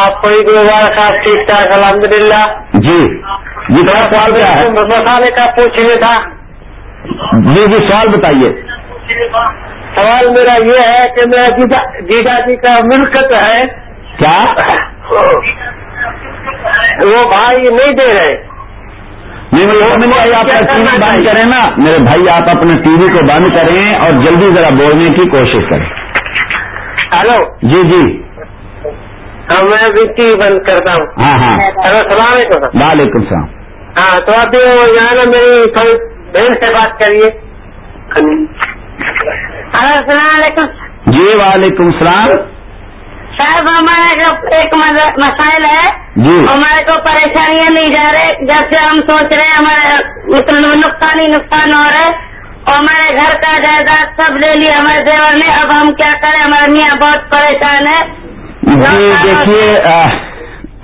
آپ کوئی گزارا صاحب ٹھیک ٹھاک الحمد للہ جی جی تھوڑا سوال کیا ہے؟ مسالے کا پوچھنے تھا۔ جی جی سوال بتائیے۔ سوال میرا یہ ہے کہ میرا جیجا جی کا ملکت ہے۔ کیا؟ وہ بھائی نہیں دے رہے۔ آپ ٹی وی بند کریں نا۔ میرے بھائی آپ اپنے ٹی وی کو بند کریں اور جلدی ذرا بولنے کی کوشش کریں۔ ہلو۔ جی جی۔ ہاں میں بھی ٹی وی بند کرتا ہوں۔ ہاں ہاں۔ ہلو السلام علیکم۔ وعلیکم السلام۔ ہاں تو وہ یہاں نا میری تھوڑی بہن سے بات کریے۔ ہلو السلام علیکم۔ جی وعلیکم السلام۔ صاحب ہمارے جو ایک مسائل ہے جی۔ ہمارے کو پریشانیاں نہیں جا رہے جیسے ہم سوچ رہے ہیں ہمارے نقصان ہی نقصان ہو رہا ہے اور ہمارے گھر کا جائیداد سب لے لیا ہمارے دیور نے اب ہم کیا کریں؟ ہمارے میاں بہت پریشان ہے جی دیکھیے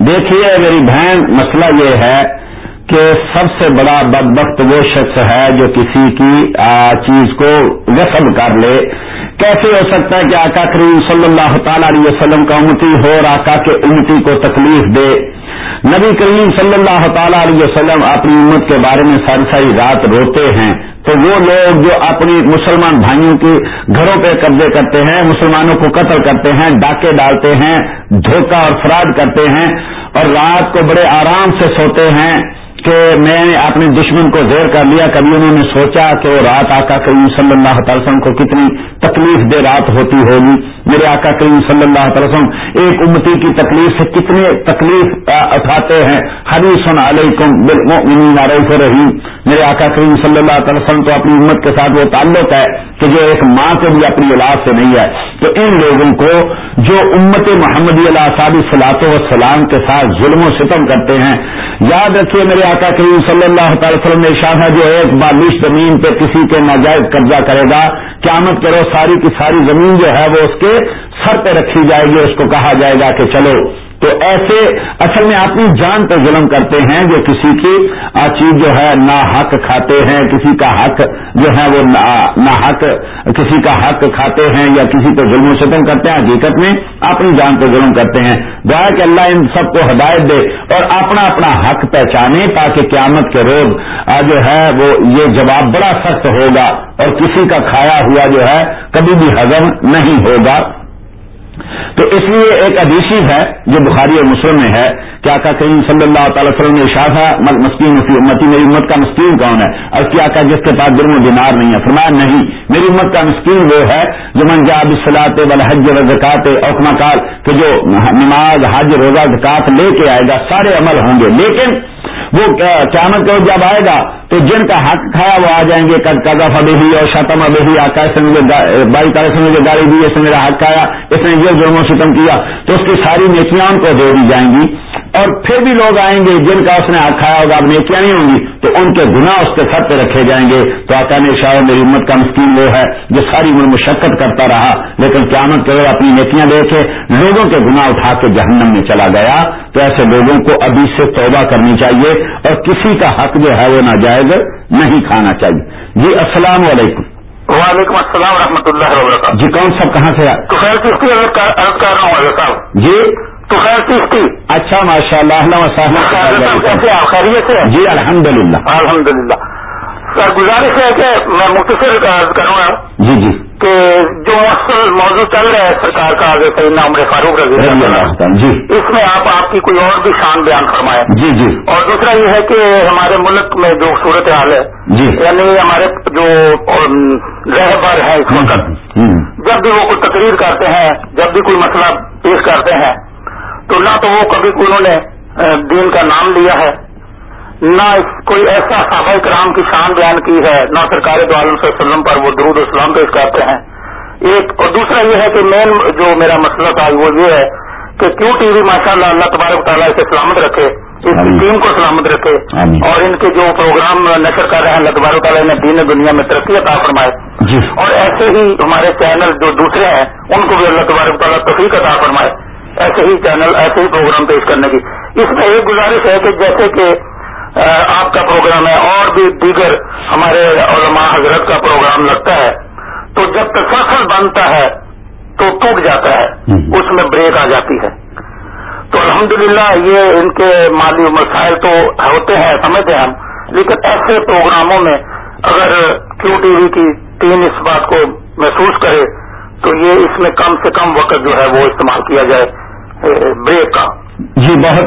دیکھیے میری بہن مسئلہ یہ ہے کہ سب سے بڑا بدبخت وہ شخص ہے جو کسی کی چیز کو غصب کر لے۔ کیسے ہو سکتا ہے کہ آقا کریم صلی اللہ تعالی علیہ وسلم کا امتی ہو اور آقا کے امتی کو تکلیف دے؟ نبی کریم صلی اللہ تعالی علیہ وسلم اپنی امت کے بارے میں ساری ساری رات روتے ہیں۔ تو وہ لوگ جو اپنی مسلمان بھائیوں کے گھروں پہ قبضے کرتے ہیں، مسلمانوں کو قتل کرتے ہیں، ڈاکے ڈالتے ہیں، دھوکہ اور فراڈ کرتے ہیں اور رات کو بڑے آرام سے سوتے ہیں۔ کہ میں نے اپنے دشمن کو زیر کر لیا۔ کبھی انہوں نے سوچا کہ وہ رات آقا کریم صلی اللہ تعالی وسلم کو کتنی تکلیف دہ رات ہوتی ہوگی۔ میرے آقا کریم صلی اللہ تعالی وسلم ایک امتی کی تکلیف سے کتنی تکلیف اٹھاتے ہیں۔ حریص علیکم بالمؤمنین علیہ رحیم۔ میرے آقا کریم صلی اللہ تعالی وسلم تو اپنی امت کے ساتھ وہ تعلق ہے کہ جو ایک ماں کو بھی اپنی اولاد سے نہیں ہے۔ تو ان لوگوں کو جو امت محمدی علیہ صابی صلاح وسلام کے ساتھ ظلم و ستم کرتے ہیں، یاد رکھیے میرے آقا کریم صلی اللہ تعالی وسلم نے شاہ جو ایک بالش زمین پہ کسی کے ناجائز قبضہ کرے گا۔ قیامت کرو ساری کی ساری زمین جو ہے وہ اس کے سر پہ رکھی جائے گی اس کو کہا جائے گا کہ چلو۔ تو ایسے اصل میں اپنی جان پہ ظلم کرتے ہیں جو کسی کی چیز جو ہے نا حق کھاتے ہیں، کسی کا حق جو ہے وہ نا حق، کسی کا حق کھاتے ہیں یا کسی پہ ظلم و ستم کرتے ہیں، حقیقت میں اپنی جان پہ ظلم کرتے ہیں۔ دعا کہ اللہ ان سب کو ہدایت دے اور اپنا اپنا حق پہچانے تاکہ قیامت کے روز جو ہے وہ یہ جواب بڑا سخت ہوگا اور کسی کا کھایا ہوا جو ہے کبھی بھی ہضم نہیں ہوگا۔ تو اس لیے ایک ادیشی ہے جو بخاری اور مسلم میں ہے کہ آقا کریم صلی اللہ تعالی وسلم نے اشاع تھا مسکین امتی، میری امت کا مسکین کون ہے؟ اور کیا آقا جس کے پاس درم و دینار نہیں ہے؟ فرمایا، نہیں، میری امت کا مسکین وہ ہے جو من جاب صلاحت بل حج و زکات اوکما کال کہ جو نماز، حج، روزہ، زکات لے کے آئے گا، سارے عمل ہوں گے۔ لیکن وہ قیامت کو جب آئے گا تو جن کا حق کھایا وہ آ جائیں گے قزف ابھی اور شتم ابھی آکا اس نے بائی تعالیٰ سے مجھے گاڑی دی، اس نے میرا حق کھایا، اس نے یہ جرم و ستم کیا، تو اس کی ساری نیکیاں ان کو دے دی جائیں گی۔ اور پھر بھی لوگ آئیں گے جن کا اس نے حق کھایا ہوگا اب نیکیاں نہیں ہوں گی تو ان کے گناہ اس کے سر پہ رکھے جائیں گے۔ تو آقا نے شاہ میری امت کا مسکین وہ ہے جو ساری عمر مشقت کرتا رہا لیکن قیامت کے اگر اپنی نیکیاں دے کے لوگوں کے گناہ اٹھا کے جہنم میں چلا گیا۔ تو ایسے لوگوں کو ابھی سے توبہ کرنی چاہیے اور کسی کا حق جو ہے وہ ناجائز نہیں کھانا چاہیے۔ جی السلام علیکم۔ وعلیکم السلام و رحمۃ اللہ وبرکاتہ۔ جی کون سب کہاں سے تو خیر کس کی عرض کر رہا ہوں صاحب جی؟ تو خیر اچھا ماشاء اللہ خیریت سے جی الحمد للہ الحمد للہ سر گزارش ہے کہ میں مختصر کروں گا جی جی۔ کہ جو موضوع چل رہا ہے سرکار کا آگے سیدنا عمر فاروق رضی اللہ جی۔ اس میں آپ آپ کی کوئی اور بھی شان بیان فرمائے جی جی۔ اور دوسرا یہ ہے کہ ہمارے ملک میں جو صورت حال ہے جی۔ یعنی ہمارے جو رہبر ہیں اس وقت جب بھی وہ کوئی تقریر کرتے ہیں جب بھی کوئی مسئلہ پیش کرتے ہیں تو نہ تو وہ کبھی انہوں نے دین کا نام لیا ہے نہ کوئی ایسا صحابہ کرام کی شان بیان کی ہے نہ سرکار دو عالم صلی اللہ علیہ وسلم پر وہ درود اسلام پیش کرتے ہیں ایک اور دوسرا یہ ہے کہ مین جو میرا مسئلہ تھا وہ یہ ہے کہ کیوں ٹی وی ماشاء اللہ اللہ تبارک تعالیٰ اسے سلامت رکھے اس کی۔ ٹیم کو سلامت رکھے۔ اور ان کے جو پروگرام نشر کر رہے ہیں اللہ تبارک تعالیٰ نے دین دنیا میں ترقی عطا فرمائے جی اور ایسے ہی ہمارے چینل جو دوسرے ہیں ان کو بھی اللہ تبارک تعالیٰ تفریح عطا فرمائے ایسے ہی چینل ایسے ہی پروگرام پیش کرنے کی۔ اس میں ایک گزارش ہے کہ جیسے کہ آپ کا پروگرام ہے اور بھی دیگر ہمارے علماء حضرت کا پروگرام لگتا ہے تو جب تسلسل بنتا ہے تو ٹوٹ جاتا ہے۔ اس میں بریک آ جاتی ہے۔ تو الحمدللہ یہ ان کے مالی مسائل تو ہوتے ہیں سمجھتے ہیں ہم لیکن ایسے پروگراموں میں اگر کیو ٹی وی کی ٹیم اس بات کو محسوس کرے تو یہ اس میں کم سے کم وقت جو ہے وہ استعمال کیا جائے۔ بریک کا۔ جی بہت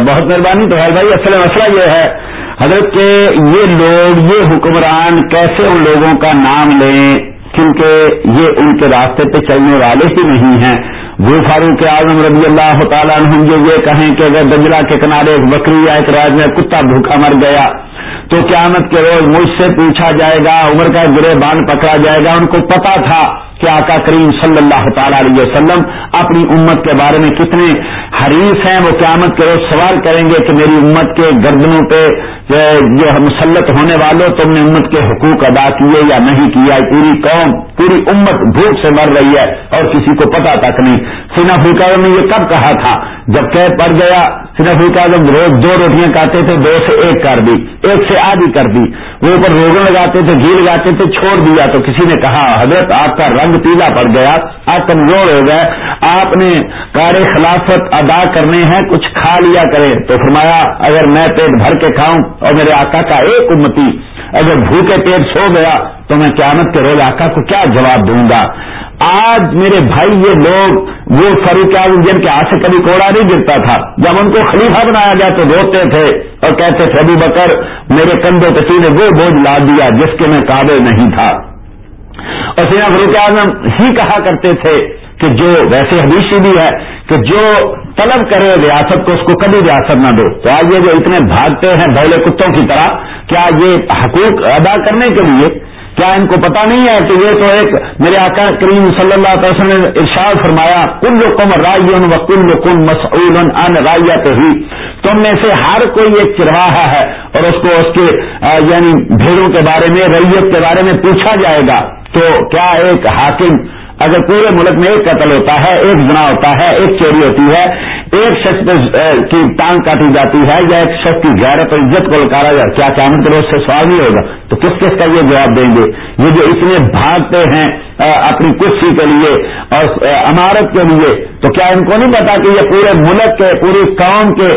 بہت مہربانی۔ تو ہے بھائی اصل مسئلہ یہ ہے، حضرت کہ یہ لوگ، یہ حکمران کیسے ان لوگوں کا نام لیں؟ کیونکہ یہ ان کے راستے پہ چلنے والے ہی نہیں ہیں۔ وہ فاروق اعظم رضی اللہ تعالیٰ عنہ جو یہ کہیں کہ اگر دجلہ کے کنارے ایک بکری یا ایک راج میں کتا بھوکا مر گیا، تو قیامت کے روز مجھ سے پوچھا جائے گا، عمر کا گرے بان پکڑا جائے گا، ان کو پتا تھا۔ کہ آقا کریم صلی اللہ تعالی علیہ وسلم اپنی امت کے بارے میں کتنے حریف ہیں، وہ قیامت کے روز سوال کریں گے کہ میری امت کے گردنوں پہ جو مسلط ہونے والوں، تم نے امت کے حقوق ادا کیے یا نہیں کیا پوری قوم، پوری امت بھوک سے مر رہی ہے اور کسی کو پتا تک نہیں۔ سینا فروق نے یہ کب کہا تھا؟ جب قید پڑ گیا سینا فروق روز دو روٹیاں کھاتے تھے، دو سے ایک کر دی، ایک سے آدھی کر دی۔ وہ اوپر روغن لگاتے تھے، گھی لگاتے تھے، چھوڑ دیا۔ تو کسی نے کہا، حضرت، آپ کا رنگ پیلا پڑ گیا، آپ کمزور ہو گئے، آپ نے کار خلافت ادا کرنے ہیں، کچھ کھا لیا کرے تو فرمایا، اگر میں پیٹ بھر کے کھاؤں اور میرے آقا کا ایک امتی اگر بھوکے پیٹ سو گیا تو میں قیامت کے روز آقا کو کیا جواب دوں گا؟ آج میرے بھائی یہ لوگ، وہ فاروق اعظم جن کے ہاتھ سے کبھی کوڑا نہیں گرتا تھا، جب ان کو خلیفہ بنایا گیا تو روتے تھے اور کہتے تھے، ابو بکر، میرے کندھے پہ نے وہ بوجھ لا دیا جس کے میں قابل نہیں تھا. اور سینا فروق اعظم ہی کہا کرتے تھے کہ جو، ویسے حدیث بھی ہے، کہ جو طلب کرے ریاست کو، اس کو کبھی ریاست نہ دو۔ تو آج یہ جو اتنے بھاگتے ہیں بھولے کتوں کی طرح، کیا یہ حقوق ادا کرنے کے لیے کیا ان کو پتا نہیں ہے کہ یہ تو ایک میرے آقا کریم صلی اللہ علیہ وسلم نے ارشاد فرمایا کل کم رائن و کل کن مسعول ان رائت ہی تم میں سے ہر کوئی ایک چرواہا ہے اور اس کو اس کے یعنی بھیڑوں کے بارے میں، ریت کے بارے میں پوچھا جائے گا۔ تو کیا ایک حاکم اگر پورے ملک میں ایک قتل ہوتا ہے، ایک گنا ہوتا ہے، ایک چوری ہوتی ہے، ایک شخص کی ٹانگ کاٹی جاتی ہے یا ایک شخص کی غیرت اور عزت کو لکارا جائے کیا قیامت کے روز سے سوال نہیں ہوگا، تو کس کس کا یہ جواب دیں گے؟ یہ جو اتنے بھاگتے ہیں اپنی کرسی کے لیے اور عمارت کے لیے، تو کیا ان کو نہیں پتا کہ یہ پورے ملک کے، پوری قوم کے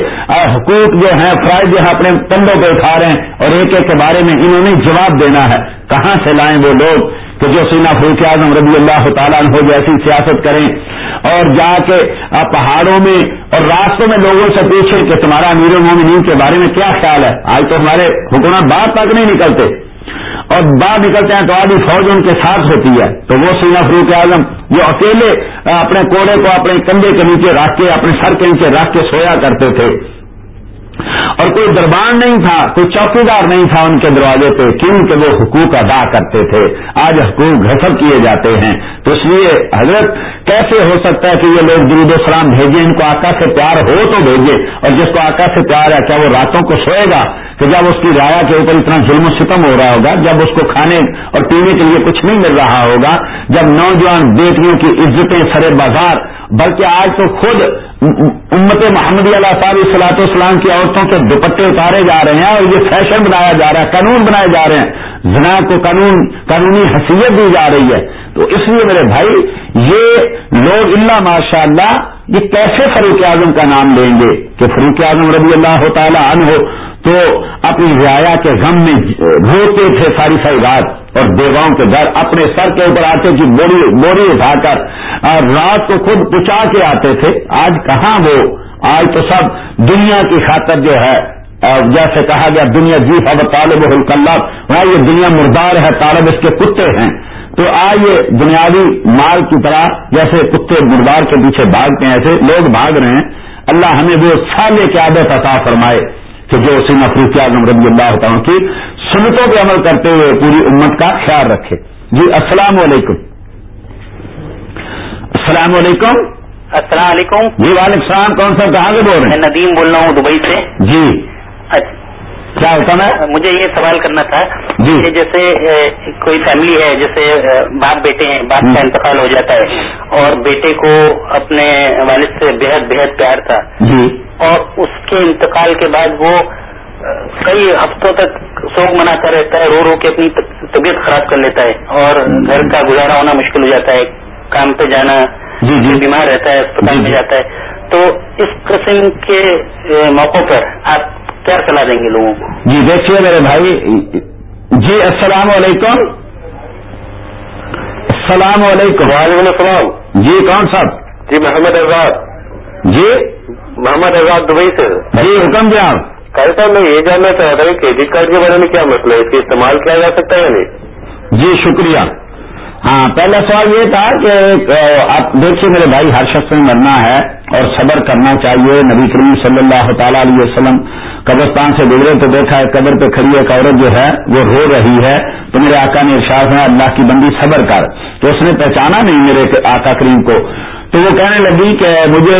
حقوق جو ہیں، فرائض جو ہے اپنے کندھوں پہ اٹھا رہے ہیں اور ایک ایک کے بارے میں انہوں نے جواب دینا ہے؟ کہاں سے لائیں وہ لوگ؟ کہ جو سینا فروخ اعظم رضی اللہ تعالیٰ ہو جیسی سیاست کریں اور جا کے پہاڑوں میں اور راستوں میں لوگوں سے پوچھیں کہ تمہارا امیر المومنین کے بارے میں کیا خیال ہے؟ آج تو ہمارے حکومت باہر تک نہیں نکلتے۔ اور باہر نکلتے ہیں تو آدھی فوج ان کے ساتھ ہوتی ہے۔ تو وہ سینا فروخ اعظم جو اکیلے اپنے کوڑے کو اپنے کندھے کے نیچے رکھ کے، اپنے سر کے نیچے رکھ کے سویا کرتے تھے۔ اور کوئی دربان نہیں تھا، کوئی چوکیدار نہیں تھا ان کے دروازے پہ کیونکہ وہ حقوق ادا کرتے تھے۔ آج حقوق گھسب کیے جاتے ہیں۔ تو اس لیے حضرت کیسے ہو سکتا ہے کہ یہ لوگ درود السلام بھیجیں؟ ان کو آقا سے پیار ہو تو بھیجے اور جس کو آقا سے پیار ہے، کیا وہ راتوں کو سوئے گا؟ کہ جب اس کی رایا کے اوپر اتنا ظلم و ستم ہو رہا ہوگا، جب اس کو کھانے اور پینے کے لیے کچھ نہیں مل رہا ہوگا، جب نوجوان بیٹیوں کی عزتیں سرے بازار، بلکہ آج تو خود امت محمدی علیہ صاحب صلاحت اسلام کی عورتوں کے دوپٹے اتارے جا رہے ہیں اور یہ فیشن بنایا جا رہا ہے، قانون بنائے جا رہے ہیں۔ زنا کو قانون، قانونی حیثیت دی جا رہی ہے۔ تو اس لیے میرے بھائی، یہ لوگ اللہ ماشاء اللہ یہ کیسے فروخ اعظم کا نام لیں گے کہ فروخ اعظم رضی اللہ تعالیٰ عنہ ہو تو اپنی رعایا کے غم میں روتے تھے ساری ساری رات اور بیواؤں کے گھر اپنے سر کے اوپر آتے جی تھی بوری بوری اٹھا کر اور رات کو خود پچا کے آتے تھے۔ آج کہاں وہ آج تو سب دنیا کی خاطر جو ہے جیسے کہا گیا، دنیا جی اب طالب الکلب وہاں یہ دنیا مردار ہے، طالب اس کے کتے ہیں۔ تو آج یہ بنیادی مال کی طرح، جیسے کتے مردار کے پیچھے بھاگتے ہیں، ایسے لوگ بھاگ رہے ہیں۔ اللہ ہمیں وہ سالے کی عادت عطا فرمائے، کہ جو اسی نفروخ اعظم رضی اللہ تعالیٰ کی، سنتوں پہ عمل کرتے ہوئے پوری امت کا خیال رکھے۔ جی السلام علیکم۔ السلام علیکم۔ السلام علیکم. جی وعلیکم السلام کون سا کہاں سے بول رہے میں ہیں ندیم بول رہا ہوں دبئی سے۔ جی۔ اچھا۔ کیا ہوتا ہے؟ مجھے یہ سوال کرنا تھا جی۔ کہ جیسے کوئی فیملی ہے جیسے باپ بیٹے ہیں باپ کا انتقال ہو جاتا ہے اور بیٹے کو اپنے والد سے بےحد بےحد پیار تھا۔ جی۔ اور اس کے انتقال کے بعد وہ کئی ہفتوں تک سوگ مناتا رہتا ہے رو رو کے اپنی طبیعت خراب کر لیتا ہے اور گھر کا گزارا ہونا مشکل ہو جاتا ہے کام پہ جانا جی، جی۔ بیمار رہتا ہے اسپتال میں جی۔ جاتا ہے۔ تو اس قسم کے اے، موقعوں پر آپ کیا صلاح دیں گے لوگوں کو؟ جی دیکھیے میرے بھائی جی السلام علیکم۔ السلام علیکم۔ وعلیکم السلام۔ جی کون صاحب؟ جی محمد اعزاز جی۔ محمد اعزاز دبئی سے۔ جی حکم دیا کل صاحب میں یہ جاننا چاہتا ہوں کریڈٹ کارڈ کے بارے میں کیا مسئلہ ہے؟ اس کا استعمال کیا جا سکتا ہے یا نہیں؟ جی شکریہ۔ ہاں پہلا سوال یہ تھا کہ آپ دیکھیے میرے بھائی، ہر شخص میں مرنا ہے اور صبر کرنا چاہیے۔ نبی کریم صلی اللہ تعالیٰ علیہ وسلم قبرستان سے گزرے تو دیکھا ہے، قبر پہ کھڑی ایک عورت جو ہے، وہ رو رہی ہے۔ تو میرے آقا نے ارشاد ہے اللہ کی بندی صبر کر۔ تو اس نے پہچانا نہیں میرے آقا کریم کو۔ تو وہ کہنے لگی کہ مجھے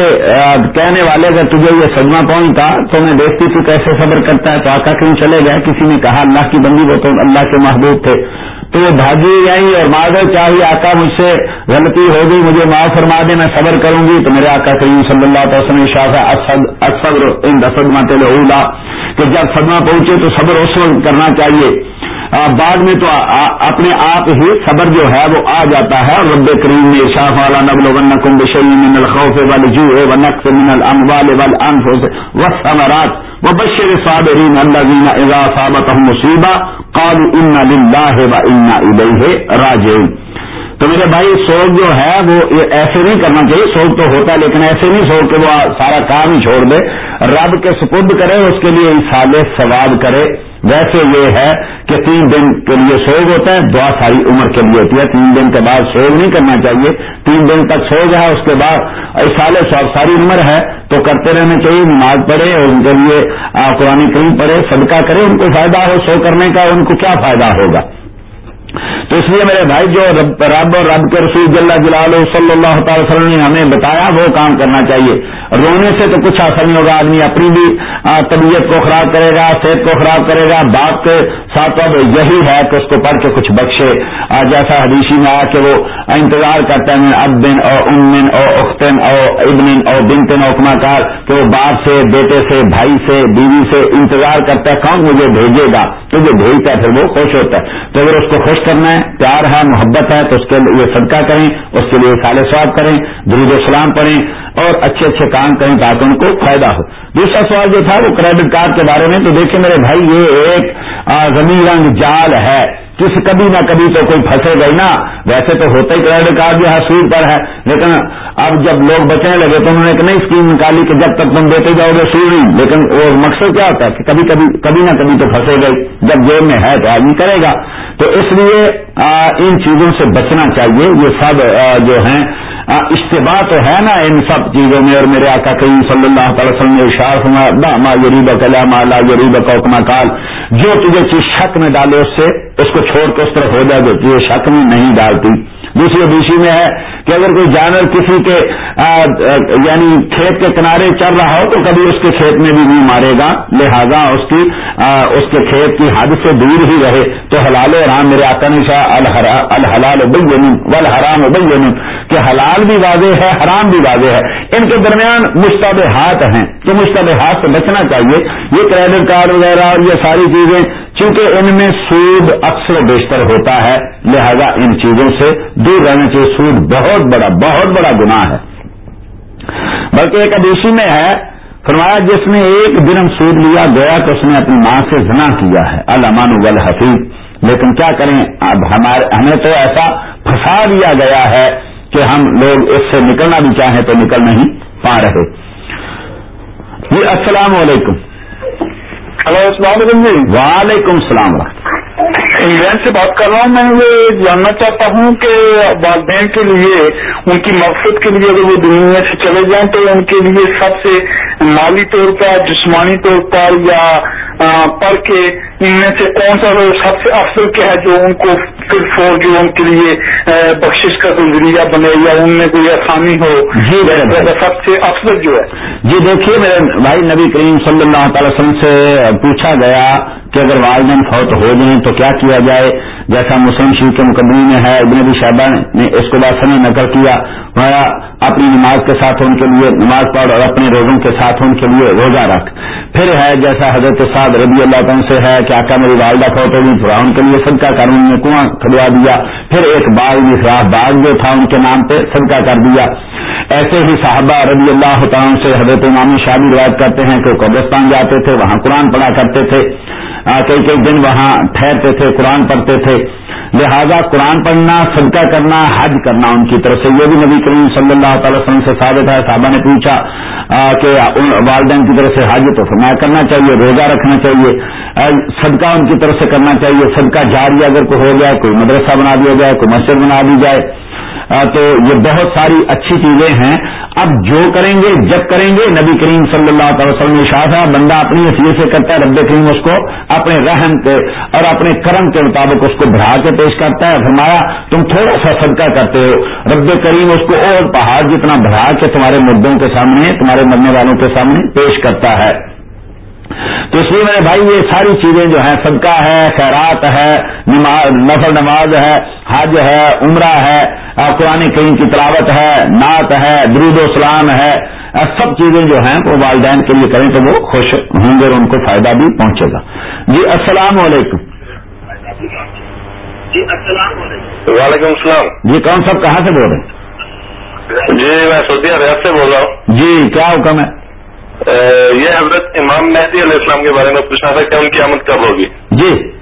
کہنے والے کا تجھے یہ صدمہ پہنچتا تو میں دیکھتی تھی کیسے صبر کرتا ہے، تو آقا کریم چلے گئے؟ کسی نے کہا، اللہ کی بندی وہ تو اللہ کے محبوب تھے۔ تو وہ بھاگی آئی اور معذر چاہیے آقا مجھ سے غلطی ہو گئی، مجھے معاف فرما دے، میں صبر کروں گی۔ تو میرے آقا کریم صلی اللہ تعالی وسلم نے شاہ اصبر ان صدمہ اولا کہ جب صدمہ پہنچے تو صبر اس وقت کرنا چاہیے۔ بعد میں تو اپنے آپ ہی صبر جو ہے وہ آ جاتا ہے، اور رب کریم نے شاہ والا نبل ونکم بشئی من الخوف والجوع ونقص من الاموال والانفس والثمرات وبشر الصابرين الذين اذا اصابتهم مصيبه قالوا انا لله وانا اليه راجعون۔ تو میرے بھائی، سوگ جو ہے وہ ایسے نہیں کرنا چاہیے، سوگ تو ہوتا ہے، لیکن ایسے نہیں سوگ کہ وہ سارا کام ہی چھوڑ دے۔ رب کے سپرد کرے، اس کے لیے سال ثواب کرے۔ ویسے یہ ہے کہ تین دن کے لیے سوگ ہوتا ہے دعا ساری عمر کے لیے ہوتی ہے۔ تین دن کے بعد سوگ نہیں کرنا چاہیے۔ تین دن تک سوگ ہے، اس کے بعد سال سواب ساری عمر ہے۔ تو کرتے رہنا چاہیے، نماز پڑھے اور ان کے لیے قرآن کریم پڑھے، صدقہ کرے، ان کو فائدہ ہو سو کرنے کا، ان کو کیا فائدہ ہوگا؟ تو اس لیے میرے بھائی جو رب رب اور رب کے رسول جل جلال صلی اللہ تعالی وسلم نے ہمیں بتایا، وہ کام کرنا چاہیے۔ رونے سے تو کچھ حاصل نہیں ہوگا، آدمی اپنی بھی طبیعت کو خراب کرے گا، صحت کو خراب کرے گا، باپ کے ساتھ اب یہی ہے کہ اس کو پڑھ کے کچھ بخشے۔ جیسا حدیثی میں آیا کہ وہ انتظار کرتا ہے اب بن اور امن اور اختن اور ابن اور بنتن اور کار، کہ وہ باپ سے، بیٹے سے، بھائی سے، بیوی سے انتظار کرتا ہے، کون مجھے بھیجے گا؟ تو جو بھیجتا ہے، پھر وہ خوش ہوتا ہے۔ تو اگر اس کو خوش کرنا ہے، پیار ہے، محبت ہے، تو اس کے لیے صدقہ کریں، اس کے لیے سال سواب کریں، درود سلام پڑھیں اور اچھے اچھے کام کریں تاکہ ان کو فائدہ ہو۔ دوسرا سوال جو تھا وہ کریڈٹ کارڈ کے بارے میں، تو دیکھیں میرے بھائی، یہ ایک زمین رنگ جال ہے۔ کس کبھی نہ کبھی تو کوئی پھنسے گئی نا۔ ویسے تو ہوتا ہی کریڈٹ کارڈ جو ہے سود پر ہے۔ لیکن اب جب لوگ بچنے لگے تو انہوں نے ایک نئی اسکیم نکالی کہ جب تک تم دیتے جاؤ گے سود نہیں لیکن وہ مقصد کیا ہوتا ہے کہ کبھی کبھی کبھی نہ کبھی تو پھنسے گئی جب جیب میں ہے تو آدمی کرے گا۔ تو اس لیے ان چیزوں سے بچنا چاہیے۔ یہ سب جو ہیں اجتباع تو ہے نا، ان سب چیزوں میں اور میرے آقا کریم صلی اللہ تعالی وسلم نے اشار ہوا ما یریب کلام لا یریب کوکما کال جو تجھے چیز شک میں ڈالے اس سے، اس کو چھوڑ کے اس طرف ہو جائے جو تجھے شک میں نہیں ڈالتی۔ دوسری دوسری میں ہے کہ اگر کوئی جانور کسی کے یعنی کھیت کے کنارے چل رہا ہو تو کبھی اس کے کھیت میں بھی نہیں مارے گا۔ لہذا اس کی اس کے کھیت کی حد سے دور ہی رہے۔ تو حلال رام میرے آقا نے شاہ الحلال ابین ول حرام کہ حلال بھی واضح ہے، حرام بھی واضح ہے۔ ان کے درمیان مشتبہات ہیں۔ کہ مشتبہات سے بچنا چاہیے۔ یہ کریڈٹ کارڈ وغیرہ اور یہ ساری چیزیں چونکہ ان میں سود اکثر و بیشتر ہوتا ہے، لہذا ان چیزوں سے دور رہنے سے سود بہت بڑا بہت بڑا گناہ ہے۔ بلکہ ایک ادیسی میں ہے، فرمایا جس نے ایک دن سود لیا گیا تو اس نے اپنی ماں سے زنا کیا ہے۔ المان ول حفیظ لیکن کیا کریں، اب ہمارے، ہمیں تو ایسا پھنسا دیا گیا ہے کہ ہم لوگ اس سے نکلنا بھی چاہیں تو نکل نہیں پا رہے۔ جی السلام علیکم۔ ہلو السلام علیکم جی۔ وعلیکم السلام انگلینڈ سے بات کر رہا ہوں میں یہ جاننا چاہتا ہوں کہ والدین کے لیے ان کی مقصد کے لیے اگر وہ دنیا سے چلے جائیں تو ان کے لیے سب سے مالی طور پر جسمانی طور پر یا پڑھ کے ان میں سے کون سا سب سے افضل کیا ہے جو ان کو پھر فور جو ان کے لیے بخشش کا کوئی ذریعہ بنے یا ان میں کوئی آسانی ہو؟ جی سب سے افضل جو ہے۔ جی دیکھیے میرے بھائی نبی کریم صلی اللہ تعالی وسلم سے پوچھا گیا کہ اگر والدین فوت ہو جائیں تو کیا کیا جائے؟ جیسا مسلم شریف کے مقدمے میں ہے ابن ابی شہبہ نے اس کو بات سمے نقل کیا۔ اپنی نماز کے ساتھ ان کے لیے نماز پڑھ اور اپنے روزوں کے ساتھ ان کے لیے روزہ رکھ۔ پھر ہے جیسا حضرت صاحب ربی اللہ تعالیٰ سے ہے کہ آقا میری والدہ فوت ہوگی پھر ان کے لیے صدقہ کر، انہوں نے کنواں کھلوا دیا۔ پھر ایک باغ صاحب باغ جو تھا، ان کے نام پہ صدقہ کر دیا۔ ایسے ہی صحابہ ربی اللہ تعالیٰ سے حضرت امامی شادی روایت کرتے ہیں کہ قبرستان جاتے تھے، وہاں قرآن پڑھا کرتے تھے۔ کئی کئی دن وہاں ٹھہرتے تھے، قرآن پڑھتے تھے۔ لہذا قرآن پڑھنا، صدقہ کرنا، حج کرنا ان کی طرف سے۔ یہ بھی نبی کریم صلی اللہ تعالی وسلم سے ثابت ہے۔ صحابہ نے پوچھا کہ والدین کی طرف سے حج تو فرمایا کرنا چاہیے، روزہ رکھنا چاہیے۔ صدقہ ان کی طرف سے کرنا چاہیے۔ صدقہ جاری اگر کوئی ہو جائے، کوئی مدرسہ بنا دیا جائے، کوئی مسجد بنا دی جائے تو یہ بہت ساری اچھی چیزیں ہیں۔ اب جو کریں گے، جب کریں گے، نبی کریم صلی اللہ تعالی وسلم نے شاہ تھا بندہ اپنی حیثیت سے کرتا ہے، رب کریم اس کو اپنے رحم کے اور اپنے کرم کے مطابق اس کو بڑھا کے پیش کرتا ہے۔ فرمایا، تم تھوڑا سا صدقہ کرتے ہو۔ رب کریم اس کو اور پہاڑ جتنا بڑھا کے تمہارے مردوں کے سامنے، تمہارے مرنے والوں کے سامنے پیش کرتا ہے۔ تو اس لیے میرے بھائی یہ ساری چیزیں جو ہیں صدقہ ہے خیرات ہے نفر نماز ہے حج ہے عمرہ ہے قرآن کریم کی تلاوت ہے نعت ہے درود و سلام ہے سب چیزیں جو ہیں وہ والدین کے لیے کریں تو وہ خوش ہوں گے اور ان کو فائدہ بھی پہنچے گا۔ جی السلام علیکم۔ جی السلام علیکم۔ وعلیکم السلام۔ جی کون صاحب کہاں سے بول رہے ہیں؟ جی میں سعودی عرب سے بول رہا ہوں۔ جی کیا حکم ہے؟ یہ حضرت امام مہدی علیہ السلام کے بارے میں پوچھنا تھا کہ ان کی آمد کب ہوگی؟ جی۔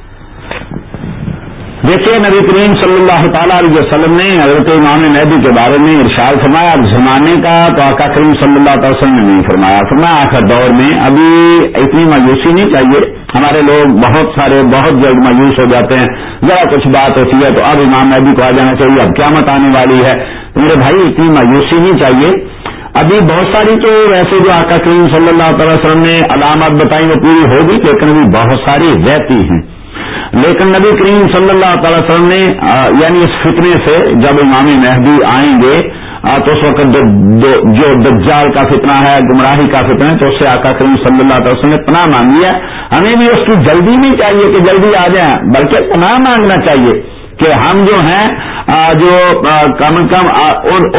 دیکھیے، نبی کریم صلی اللہ تعالیٰ علیہ وسلم نے حضرت امام مہدی کے بارے میں ارشاد فرمایا زمانے کا تو آقا کریم صلی اللہ تعالی وسلم نے نہیں فرمایا۔ فرمایا، آخر دور میں ابھی اتنی مایوسی نہیں چاہیے۔ ہمارے لوگ بہت سارے، بہت جلد مایوس ہو جاتے ہیں۔ ذرا کچھ بات ہوتی ہے تو اب امام مہدی کو آ جانا چاہیے۔ اب قیامت آنے والی ہے۔ میرے بھائی، اتنی مایوسی نہیں چاہیے۔ ابھی بہت ساری تو ویسے جو آقا کریم صلی اللہ تعالی وسلم نے علامات بتائی وہ پوری ہوگی، لیکن ابھی بہت ساری رہتی ہیں۔ لیکن نبی کریم صلی اللہ تعالی وسلم نے یعنی اس فطرے سے جب امام مہدی آئیں گے تو اس وقت جو دجال کا فتنہ ہے، گمراہی کا فتنہ ہے، تو اس سے آقا کریم صلی اللہ تعالی وسلم نے پناہ مانگی ہے۔ ہمیں بھی اس کی جلدی نہیں چاہیے کہ جلدی آ جائیں، بلکہ پناہ مانگنا چاہیے کہ ہم جو ہیں جو کم کم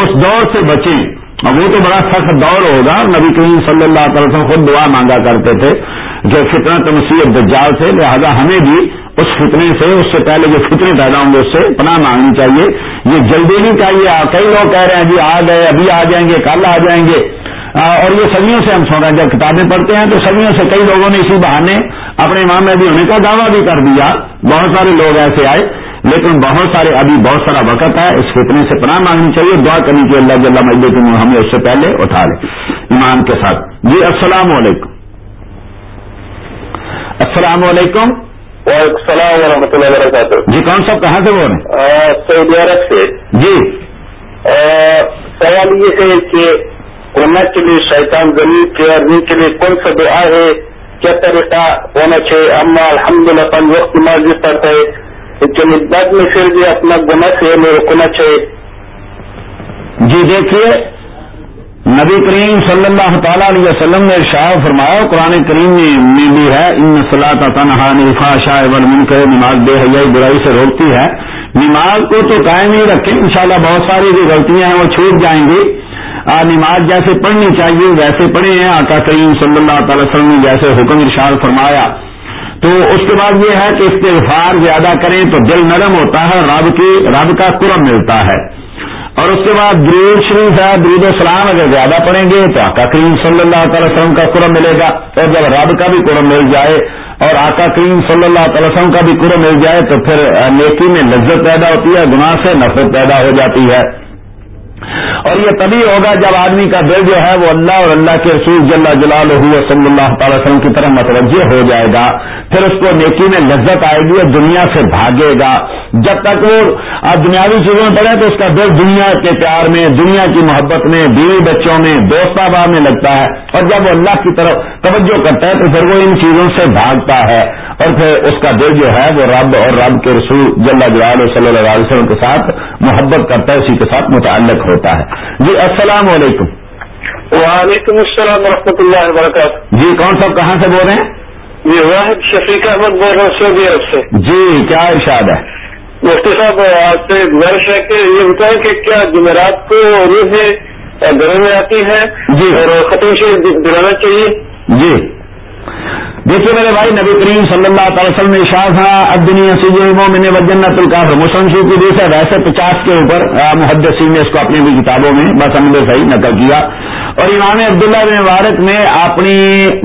اس دور سے بچیں۔ وہ تو بڑا سخت دور ہوگا۔ نبی کریم صلی اللہ تعالی وسلم خود دعا مانگا کرتے تھے جو فتنہ تمسی دجال سے، لہذا ہمیں بھی اس فتنے سے، اس سے پہلے جو فتنے پیدا ہوں گے، اس سے پناہ مانگنی چاہیے۔ یہ جلدی نہیں چاہیے۔ کئی لوگ کہہ رہے ہیں جی آ گئے، ابھی آ جائیں گے، کل آ جائیں گے۔ اور یہ صدیوں سے ہم سن رہے ہیں۔ جب کتابیں پڑھتے ہیں تو صدیوں سے کئی لوگوں نے اسی بہانے اپنے امام میں بھی ہونے کا دعویٰ بھی کر دیا۔ بہت سارے لوگ ایسے آئے۔ لیکن بہت سارے ابھی بہت سارا وقت ہے اس فتنے سے پناہ مانگنی چاہیے دعا کرنی چاہیے اللہ جل مجد ہمیں اس سے پہلے اٹھا لیں ایمان کے ساتھ۔ جی السلام علیکم۔ السلام علیکم۔ وعلیکم السلام ورحمۃ اللہ وبرکاتہ۔ جی کون صاحب کہاں سے بول رہے سعودی عرب سے۔ ہیں جی سوال یہ ہے کہ کورونا کے لیے شیطان زمین کے اور کے لیے کون سا دعا ہے؟ کیا طریقہ ہونا چاہیے؟ ہم الحمد للہ وقت نماز پڑھتا ہے لیکن بعد میں پھر بھی اپنا گناہ سے ہمیں روکنا چاہیے جی دیکھیے، نبی کریم صلی اللہ تعالی علیہ وسلم نے شاہ فرمایا، قرآن کریم میں بھی ہے، ان صلاح تنہا نفا شاہ من کرے نماز بے حیائی برائی سے روکتی ہے۔ نماز کو تو قائم ہی رکھیں، انشاءاللہ بہت ساری جو غلطیاں ہیں، وہ چھوٹ جائیں گی۔ نماز جیسے پڑھنی چاہیے، ویسے پڑھے ہیں آقا کریم صلی اللہ تعالی وسلم نے جیسے حکم ارشاد فرمایا۔ تو اس کے بعد یہ ہے کہ استغفار زیادہ کریں تو دل نرم ہوتا ہے رب کی رب کا قرب ملتا ہے۔ اور اس کے بعد درود شریف ہے، درود السلام اگر زیادہ پڑھیں گے تو آقا کریم صلی اللہ تعالی وسلم کا قرب ملے گا۔ اور جب رب کا بھی قرب مل جائے اور آقا کریم صلی اللہ تعالی وسلم کا بھی قرب مل جائے تو پھر نیکی میں لذت پیدا ہوتی ہے، گناہ سے نفرت پیدا ہو جاتی ہے۔ اور یہ تبھی ہوگا جب آدمی کا دل جو ہے وہ اللہ اور اللہ کے رسول جل جلال صلی اللہ تعالی وسلم کی طرح متوجہ ہو جائے گا، پھر اس کو نیکی میں لذت آئے گی اور دنیا سے بھاگے گا۔ جب تک وہ دنیاوی چیزوں میں پڑے تو اس کا دل دنیا کے پیار میں، دنیا کی محبت میں، بیوی بچوں میں، دوست آباد میں لگتا ہے۔ اور جب وہ اللہ کی طرف توجہ کرتا ہے تو پھر وہ ان چیزوں سے بھاگتا ہے۔ اور پھر اس کا دل جو ہے وہ رب اور رب کے رسول جل جلال صلی اللہ علیہ وسلم کے ساتھ محبت کرتا ہے، اسی کے ساتھ متعلق ہوتا ہے۔ جی السلام علیکم۔ وعلیکم السلام ورحمۃ اللہ وبرکاتہ۔ جی کون صاحب کہاں سے بول رہے ہیں؟ یہ واحد شفیق احمد بول رہا ہوں سعودی عرب سے۔ جی کیا ارشاد ہے؟ مفتی صاحب آپ سے گزارش ہے کہ یہ بتائیں کہ کیا جمعرات کو روحیں گھروں میں آتی ہیں جی۔ اور ختم سے دلانا چاہیے؟ جی۔ دیکھیے میرے بھائی، نبی کریم صلی اللہ تعالی وسلم نے شاہ تھا اب دنیا سے جو میں نے وجنت القاف مسلم شو کی دیش ہے، ویسے پچاس کے اوپر محدثین نے اس کو اپنی بھی کتابوں میں، بس ہم نے صحیح نقل کیا۔ اور امام عبداللہ بن مبارک نے اپنی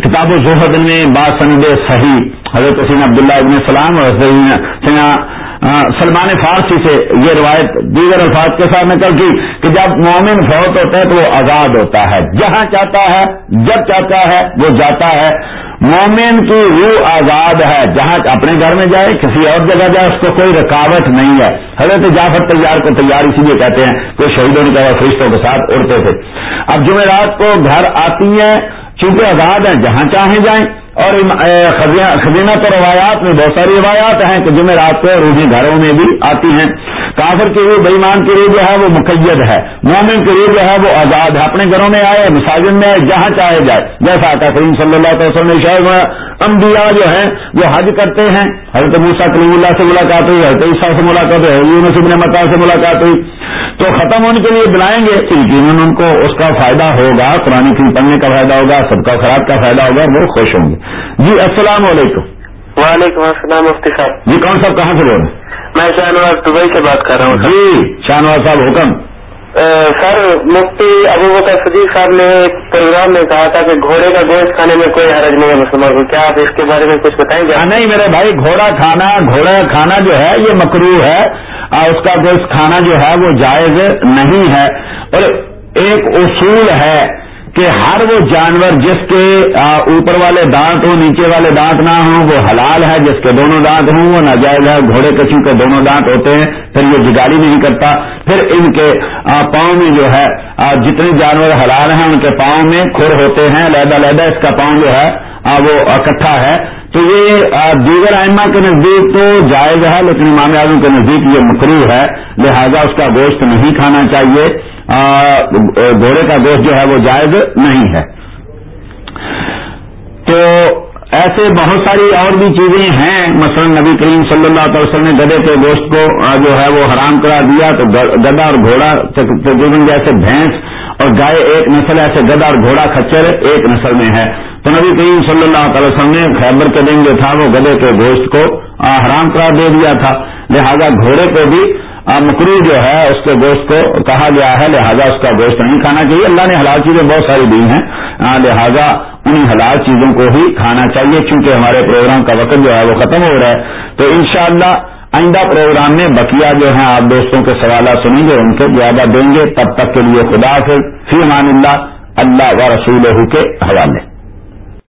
کتاب و زہد میں باسند صحیح، حضرت حسین عبداللہ ابن السلام اور حضرت ہاں، سلمان فارسی سے یہ روایت دیگر الفاظ کے ساتھ نکل کی کہ جب مومن فوت ہوتا ہے تو وہ آزاد ہوتا ہے۔ جہاں چاہتا ہے، جب چاہتا ہے، وہ جاتا ہے۔ مومن کی روح آزاد ہے۔ جہاں اپنے گھر میں جائے، کسی اور جگہ جائے، اس کو کوئی رکاوٹ نہیں ہے۔ حضرت جعفر تیار کو تیار اسی لیے کہتے ہیں کہ شہیدوں نے کہا فرشتوں کے ساتھ اڑتے تھے۔ اب جمعرات کو گھر آتی ہیں، چونکہ آزاد ہیں، جہاں چاہیں جائیں۔ اور خزینہ تو روایات میں بہت ساری روایات ہیں کہ جمعرات کو روحی گھروں میں بھی آتی ہیں۔ کافر کی روح بےمان کی روح جو ہے وہ مقید ہے۔ مومن کی روح جو ہے وہ آزاد ہے۔ اپنے گھروں میں آئے، مساجد میں آئے، جہاں چاہے جائے۔ جیسا آتا کریم صلی اللہ علیہ وسلم شاید انبیاء جو ہیں وہ حج کرتے ہیں۔ حضرت موسا کریم اللہ سے ملاقات ہوئی، حضرت عیسیٰ سے ملاقات ہوئی نصب متا سے ملاقات ہوئی۔ تو ختم ہونے کے لیے بلائیں گے یقیناً ان کو اس کا فائدہ ہوگا قرآن کی پڑھنے کا فائدہ ہوگا سب کا خراب کا فائدہ ہوگا وہ خوش ہوں گے۔ جی السلام علیکم۔ وعلیکم السلام مفتی صاحب۔ جی کون صاحب کہاں سے بول رہے ہیں؟ میں شاہ نواز دبئی سے بات کر رہا ہوں۔ جی شاہ نواز صاحب حکم۔ سر مفتی ابو بکر صدیق صاحب نے پروگرام میں کہا تھا کہ گھوڑے کا گوشت کھانے میں کوئی حرج نہیں ہے مسلمان کو۔ کیا آپ اس کے بارے میں کچھ بتائیں گے؟ نہیں میرے بھائی گھوڑا کھانا گھوڑا کھانا جو ہے یہ مکرو ہے۔ اس کا گوشت کھانا جو ہے وہ جائز نہیں ہے۔ اور ایک اصول ہے کہ ہر وہ جانور جس کے اوپر والے دانت ہوں، نیچے والے دانت نہ ہوں، وہ حلال ہے جس کے دونوں دانت ہوں، وہ ناجائز ہے، گھوڑے کچھ کے دونوں دانت ہوتے ہیں، پھر یہ جگاڑی نہیں کرتا۔ پھر ان کے پاؤں میں جو ہے جتنے جانور حلال ہیں، ان کے پاؤں میں کھر ہوتے ہیں علیحدہ علیحدہ اس کا پاؤں جو ہے وہ اکٹھا ہے۔ تو یہ دیگر آئمہ کے نزدیک تو جائز ہے، لیکن امام اعظم کے نزدیک یہ مقرر ہے، لہذا اس کا گوشت نہیں کھانا چاہیے۔ گھوڑے کا گوشت جو ہے وہ جائز نہیں ہے۔ تو ایسے بہت ساری اور بھی چیزیں ہیں۔ مثلا نبی کریم صلی اللہ تعالی وسلم نے گدے کے گوشت کو جو ہے وہ حرام کرا دیا تو گدا اور گھوڑا تقریباً جیسے بھینس اور گائے ایک نسل، ایسے گدا اور گھوڑا کچر ایک نسل میں ہے۔ تو نبی کریم صلی اللہ تعالی وسلم نے خیبر کے دن جو تھا وہ گدے کے گوشت کو حرام کرا دے دیا تھا۔ لہذا گھوڑے کو بھی مکرو جو ہے، اس کے گوشت کو کہا گیا ہے، لہذا اس کا گوشت نہیں کھانا چاہیے۔ اللہ نے حلال چیزیں بہت ساری دی ہیں۔ لہذا ان حلال چیزوں کو ہی کھانا چاہیے، چونکہ ہمارے پروگرام کا وقت جو ہے وہ ختم ہو رہا ہے۔ تو انشاءاللہ آئندہ پروگرام میں بقیہ جو ہیں آپ دوستوں کے سوالات سنیں گے، ان کے زیادہ دیں گے۔ تب تک کے لیے خدا سے فی امان اللہ اللہ و رسول کے حوالے۔